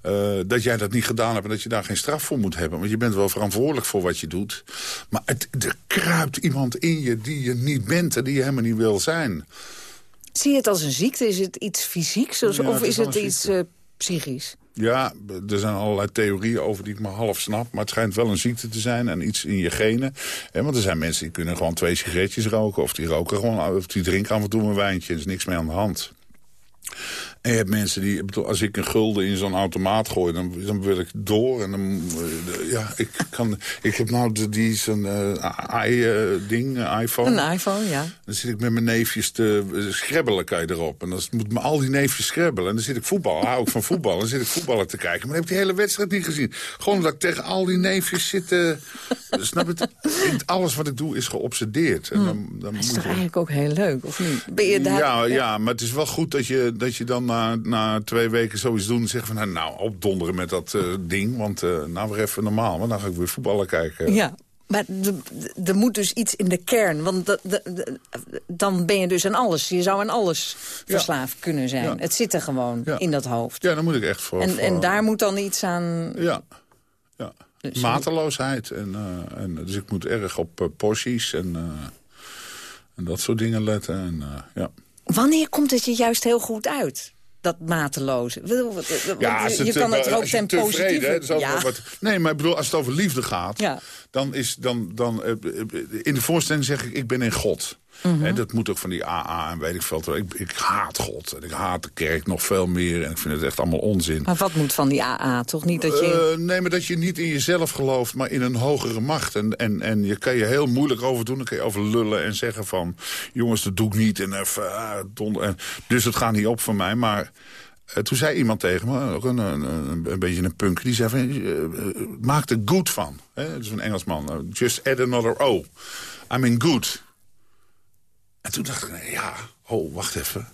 eh, dat jij dat niet gedaan hebt... en dat je daar geen straf voor moet hebben. Want je bent wel verantwoordelijk voor wat je doet. Maar het, er kruipt iemand in je die je niet bent... en die je helemaal niet wil zijn. Zie je het als een ziekte? Is het iets fysieks of, Ja, of het is het iets eh, psychisch? Ja, er zijn allerlei theorieën over die ik maar half snap. Maar het schijnt wel een ziekte te zijn en iets in je genen. Want er zijn mensen die kunnen gewoon twee sigaretjes roken. Of die roken gewoon, of die drinken af en toe een wijntje. Er is niks mee aan de hand. En je hebt mensen die, bedoel, als ik een gulden in zo'n automaat gooi, dan, dan wil ik door. En dan, eh, ja, ik kan, ik heb nou de- die zo'n eh, i-ding, eh, iPhone. Een iPhone, ja. Dan zit ik met mijn neefjes te schrebbelen, kan je erop. En dan moet me al die neefjes schrebbelen. En dan zit ik voetbal, hou ik van voetbal. Dan zit ik voetballen te kijken. Maar dan heb ik die hele wedstrijd niet gezien. Gewoon omdat ik tegen al die neefjes zit te... Snap het? Alles wat ik doe is geobsedeerd. En dan, dan Dat is moet toch je- eigenlijk ook heel leuk, of niet? Ben je daar... ja, ja, maar het is wel goed dat je, dat je dan na, na twee weken zoiets doet... en zegt van, nou, nou opdonderen met dat eh, ding. Want eh, nou weer even normaal, want dan ga ik weer voetballen kijken. Ja, maar er moet dus iets in de kern. Want dan ben je dus aan alles. Je zou aan alles verslaafd kunnen zijn. Ja. Het zit er gewoon in dat hoofd. Ja, dan moet ik echt voor... En, voor- en daar moet dan iets aan... Ja, ja. Dus- mateloosheid. En, eh, en, dus ik moet erg op eh, porties en, en dat soort dingen letten. En, ja. Wanneer komt het je juist heel goed uit? Dat mateloze. Als je het, kan eh, het er ook je ten positieve... dat is ook ja. wat- nee, maar ik bedoel, als het over liefde gaat... Ja. dan is dan, dan eh, in de voorstelling zeg ik, ik ben in God. Mhm. Dat moet ook van die AA en weet ik veel. Ik, ik haat God en ik haat de kerk nog veel meer. En ik vind het echt allemaal onzin. Maar wat moet van die AA? Toch niet dat je... Eh, nee, maar dat je niet in jezelf gelooft, maar in een hogere macht. En, en, en je kan je heel moeilijk over doen. Dan kan je over lullen en zeggen van... jongens, dat doe ik niet. En even, ah, donder. En, dus het gaat niet op van mij. Maar eh, toen zei iemand tegen me, ook een, een, een, beetje een punk... die zei van, eh, eh, maak er good van. Hè? Dat is een Engelsman. Eh, just add another O. I'm in good. En toen dacht ik, ja, oh, wacht even.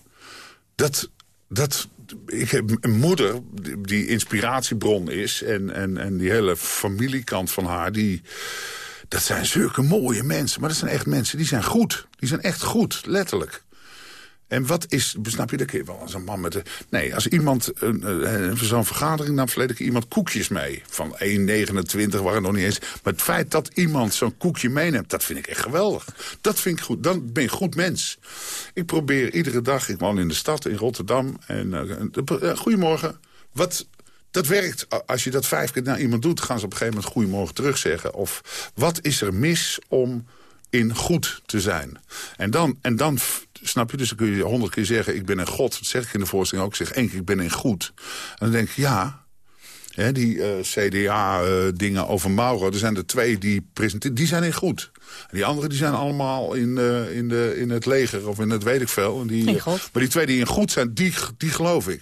Dat, dat, ik heb een moeder die- die inspiratiebron is... En, en, en die hele familiekant van haar, die, dat zijn zulke mooie mensen. Maar dat zijn echt mensen, die zijn goed. Die zijn echt goed, letterlijk. En wat is, snap je, dat wel als een man met... een- nee, als iemand, voor zo'n vergadering nam verleden iemand koekjes mee. Van 1,29 waren nog niet eens. Maar het feit dat iemand zo'n koekje meeneemt, dat vind ik echt geweldig. Dat vind ik goed, dan ben je een goed mens. Ik probeer iedere dag, ik woon in de stad, in Rotterdam. En eh, eh, goedemorgen, wat... Dat werkt. Als je dat vijf keer naar iemand doet, gaan ze op een gegeven moment goedemorgen terugzeggen. Of wat is er mis om in goed te zijn? En dan, en dan snap je, dus dan kun je honderd keer zeggen... ik ben een god, dat zeg ik in de voorstelling ook. Ik zeg één keer, ik ben in goed. En dan denk ik, ja, Hè, die CDA-dingen over Mauro, er zijn er twee die presenteren, die zijn in goed. En die anderen die zijn allemaal in, eh, in, de, in het leger of in het weet ik veel. En die, eh, maar die twee die in goed zijn, die, die geloof ik.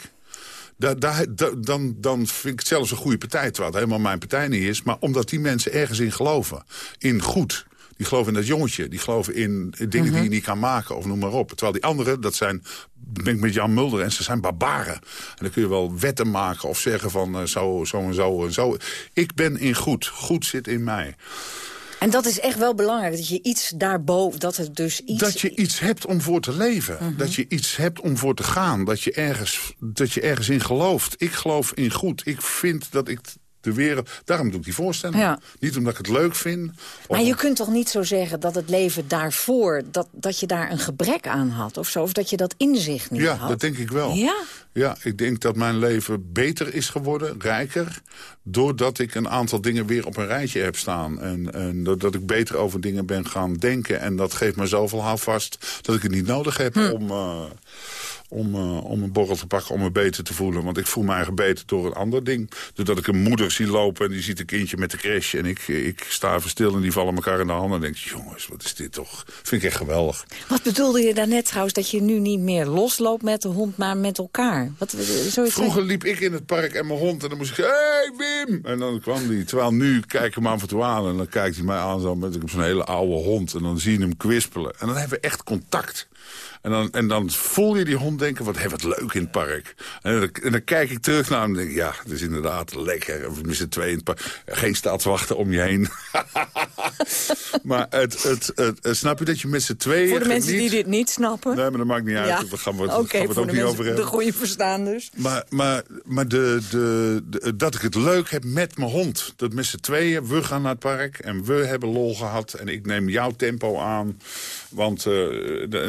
Da, da, da- dan, dan vind ik het zelfs een goede partij, terwijl het helemaal mijn partij niet is. Maar omdat die mensen ergens in geloven. In goed. Die geloven in dat jongetje. Die geloven in dingen die je niet kan maken of noem maar op. Terwijl die anderen, dat zijn, ben ik met Jan Mulder en ze zijn barbaren. En dan kun je wel wetten maken of zeggen van eh, zo, zo en zo en zo. Ik ben in goed. Goed zit in mij. En dat is echt wel belangrijk, dat je iets daarboven... dat het dus iets... Dat je iets hebt om voor te leven. Mhm. Dat je iets hebt om voor te gaan. Dat je, ergens, dat je ergens in gelooft. Ik geloof in goed. Ik vind dat ik de wereld... Daarom doe ik die voorstelling. Ja. Niet omdat ik het leuk vind. Maar je kunt toch niet zo zeggen dat het leven daarvoor... dat, dat je daar een gebrek aan had of zo? Of dat je dat inzicht niet ja, had? dat denk ik wel. Ja? Ja, ik denk dat mijn leven beter is geworden, rijker... doordat ik een aantal dingen weer op een rijtje heb staan. En, en doordat ik beter over dingen ben gaan denken. En dat geeft me zoveel houvast dat ik het niet nodig heb Hm. om... eh, om, eh, om een borrel te pakken om me beter te voelen. Want ik voel me eigenlijk beter door een ander ding. Doordat ik een moeder zie lopen en die ziet een kindje met de crash... en ik, ik sta even stil en die vallen elkaar in de handen... en denk jongens, wat is dit toch? Vind ik echt geweldig. Wat bedoelde je daarnet trouwens, dat je nu niet meer losloopt met de hond, maar met elkaar? Wat, zoiets Vroeger liep ik in het park en mijn hond en dan moest ik. Hé, hey, Wim! En dan kwam die. Terwijl nu kijk ik hem af en toe aan en dan kijkt hij mij aan... Zo met zo'n hele oude hond en dan zie je hem kwispelen. En dan hebben we echt contact. En dan, en dan voel je die hond denken, wat we het leuk in het park. En dan, en dan kijk ik terug naar hem en denk ik, ja, het is inderdaad lekker. Met z'n tweeën in het park. Geen staatswachten om je heen. maar het, het, het, het- snap je dat je met z'n tweeën Voor de mensen die dit niet snappen. Nee, maar dat maakt niet uit. Ja. Daar gaan we, gaan we het ook de niet mensen, over hebben. de goede verstaanders. Maar, maar, maar de, de, de- dat ik het leuk heb met mijn hond. Dat met z'n tweeën, we gaan naar het park en we hebben lol gehad. En ik neem jouw tempo aan. Want eh,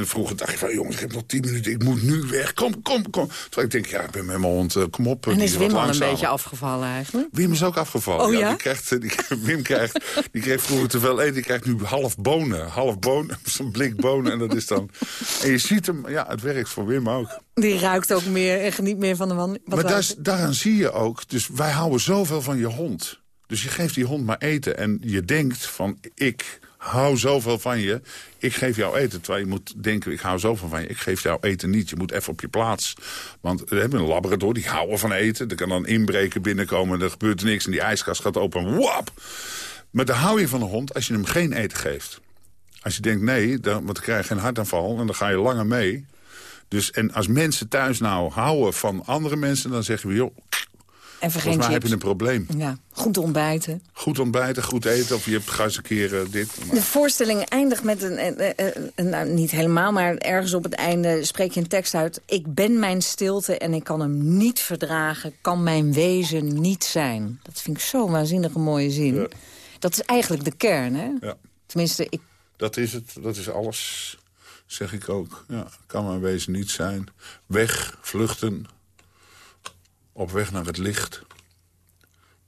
vroeger dacht ik van, jongens, ik heb nog tien minuten. Ik moet nu weg. Kom, kom, kom. Terwijl ik denk, ja, ik ben met mijn hond. eh, kom op. En die is Wim al een beetje afgevallen eigenlijk? Wim is ook afgevallen. Oh, ja? Die krijgt, die, Wim krijgt, die kreeg vroeger te veel eten. Je krijgt nu half bonen. Half bonen, zo'n blik bonen. En dat is dan... En je ziet hem, ja, het werkt voor Wim ook. Die ruikt ook meer en geniet meer van de man. Maar daar, daaraan zie je ook, dus wij houden zoveel van je hond. Dus je geeft die hond maar eten. En je denkt van, ik hou zoveel van je, ik geef jou eten. Terwijl je moet denken, ik hou zoveel van je, ik geef jou eten niet. Je moet even op je plaats. Want we hebben een labrador, die houden van eten. Er kan dan inbreken binnenkomen, er gebeurt niks... en die ijskast gaat open, wap! Maar dan hou je van een hond als je hem geen eten geeft. Als je denkt, nee, dan, want krijg je geen hartaanval... en dan ga je langer mee. Dus, en als mensen thuis nou houden van andere mensen... dan zeggen we, joh, en volgens mij heb je een probleem. Ja, goed ontbijten. Goed ontbijten, goed eten, of je hebt ga eens een keer uh, dit. De voorstelling eindigt met een, een, nou, niet helemaal, maar ergens op het einde spreek je een tekst uit. Ik ben mijn stilte en ik kan hem niet verdragen, kan mijn wezen niet zijn. Dat vind ik zo'n waanzinnige mooie zin. Ja. Dat is eigenlijk de kern, hè? Ja. Tenminste, ik... Dat is het, dat is alles, zeg ik ook. Ja, kan mijn wezen niet zijn. Weg, vluchten, op weg naar het licht.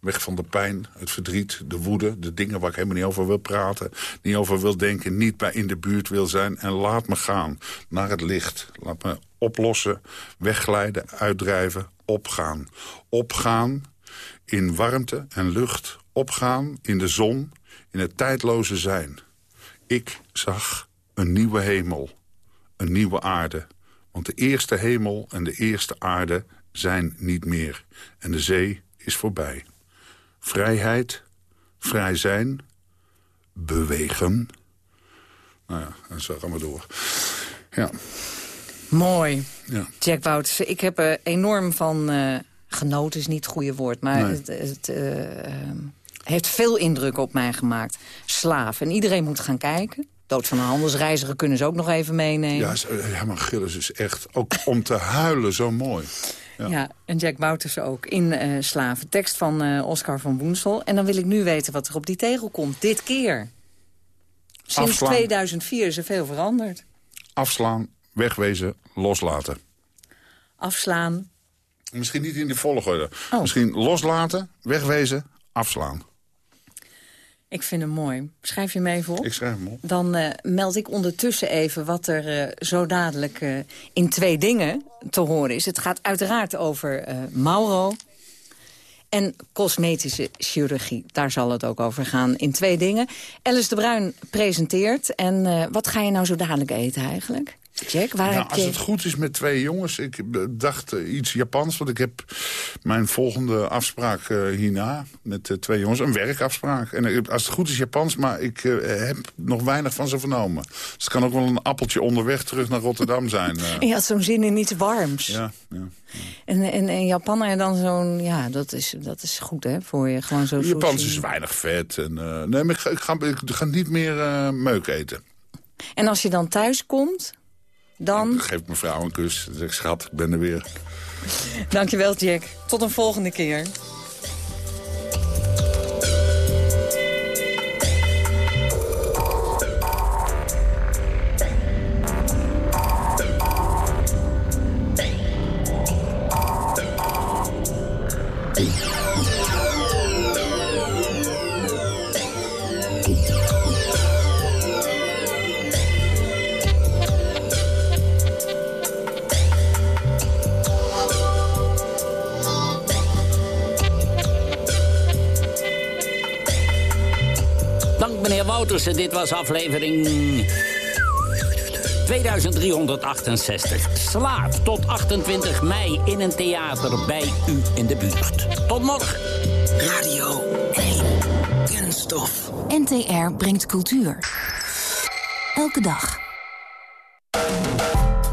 Weg van de pijn, het verdriet, de woede, de dingen waar ik helemaal niet over wil praten. Niet over wil denken, niet bij in de buurt wil zijn. En laat me gaan naar het licht. Laat me oplossen, wegglijden, uitdrijven, opgaan. Opgaan in warmte en lucht. Opgaan in de zon, in het tijdloze zijn. Ik zag een nieuwe hemel, een nieuwe aarde. Want de eerste hemel en de eerste aarde zijn niet meer. En de zee is voorbij. Vrijheid, vrij zijn, bewegen. Nou ja, en zo gaan we door. Ja. Mooi. Ja. Jack Wouters, ik heb er enorm van uh, genoten, is niet het goede woord. Maar nee. het, het uh, heeft veel indruk op mij gemaakt. Slaaf. En iedereen moet gaan kijken. Dood van een handelsreiziger kunnen ze ook nog even meenemen. Ja, Herman Gillis is echt, ook om te huilen, zo mooi. Ja. ja, en Jack Wouters ook in uh, Slaven. Tekst van uh, Oscar van Woensel. En dan wil ik nu weten wat er op die tegel komt. Dit keer. Sinds Afslaan. 2004 is er veel veranderd. Afslaan, wegwezen, loslaten. Afslaan. Misschien niet in de volgorde. Oh. Misschien loslaten, wegwezen, afslaan. Ik vind hem mooi. Schrijf je hem even op? Ik schrijf hem op. Dan uh, meld ik ondertussen even wat er uh, zo dadelijk uh, in twee dingen te horen is. Het gaat uiteraard over Mauro en cosmetische chirurgie. Daar zal het ook over gaan in twee dingen. Alice de Bruin presenteert. En wat ga je nou zo dadelijk eten eigenlijk? Jack, waar nou, heb als je... het goed is met twee jongens. Ik dacht uh, iets Japans, want ik heb mijn volgende afspraak uh, hierna... met uh, twee jongens, een werkafspraak. En als het goed is Japans, maar ik heb nog weinig van ze vernomen. Dus het kan ook wel een appeltje onderweg terug naar Rotterdam zijn. En je had zo'n zin in iets warms. Ja, ja. ja. En, en, en Japan en dan zo'n... Ja, dat is, dat is goed, hè, voor je. Gewoon zo Japans is weinig vet. En, nee, maar ik ga, ik ga, ik ga niet meer meuk eten. En als je dan thuis komt... Dan... Ik geef mijn vrouw een kus. Zeg, schat, ik ben er weer. Dankjewel, Jack. Tot een volgende keer. Dit was aflevering 2368. Slaaf tot 28 mei in een theater bij u in de buurt. Tot morgen. Radio 1. Kunststof. NTR brengt cultuur. Elke dag.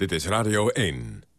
Dit is Radio 1.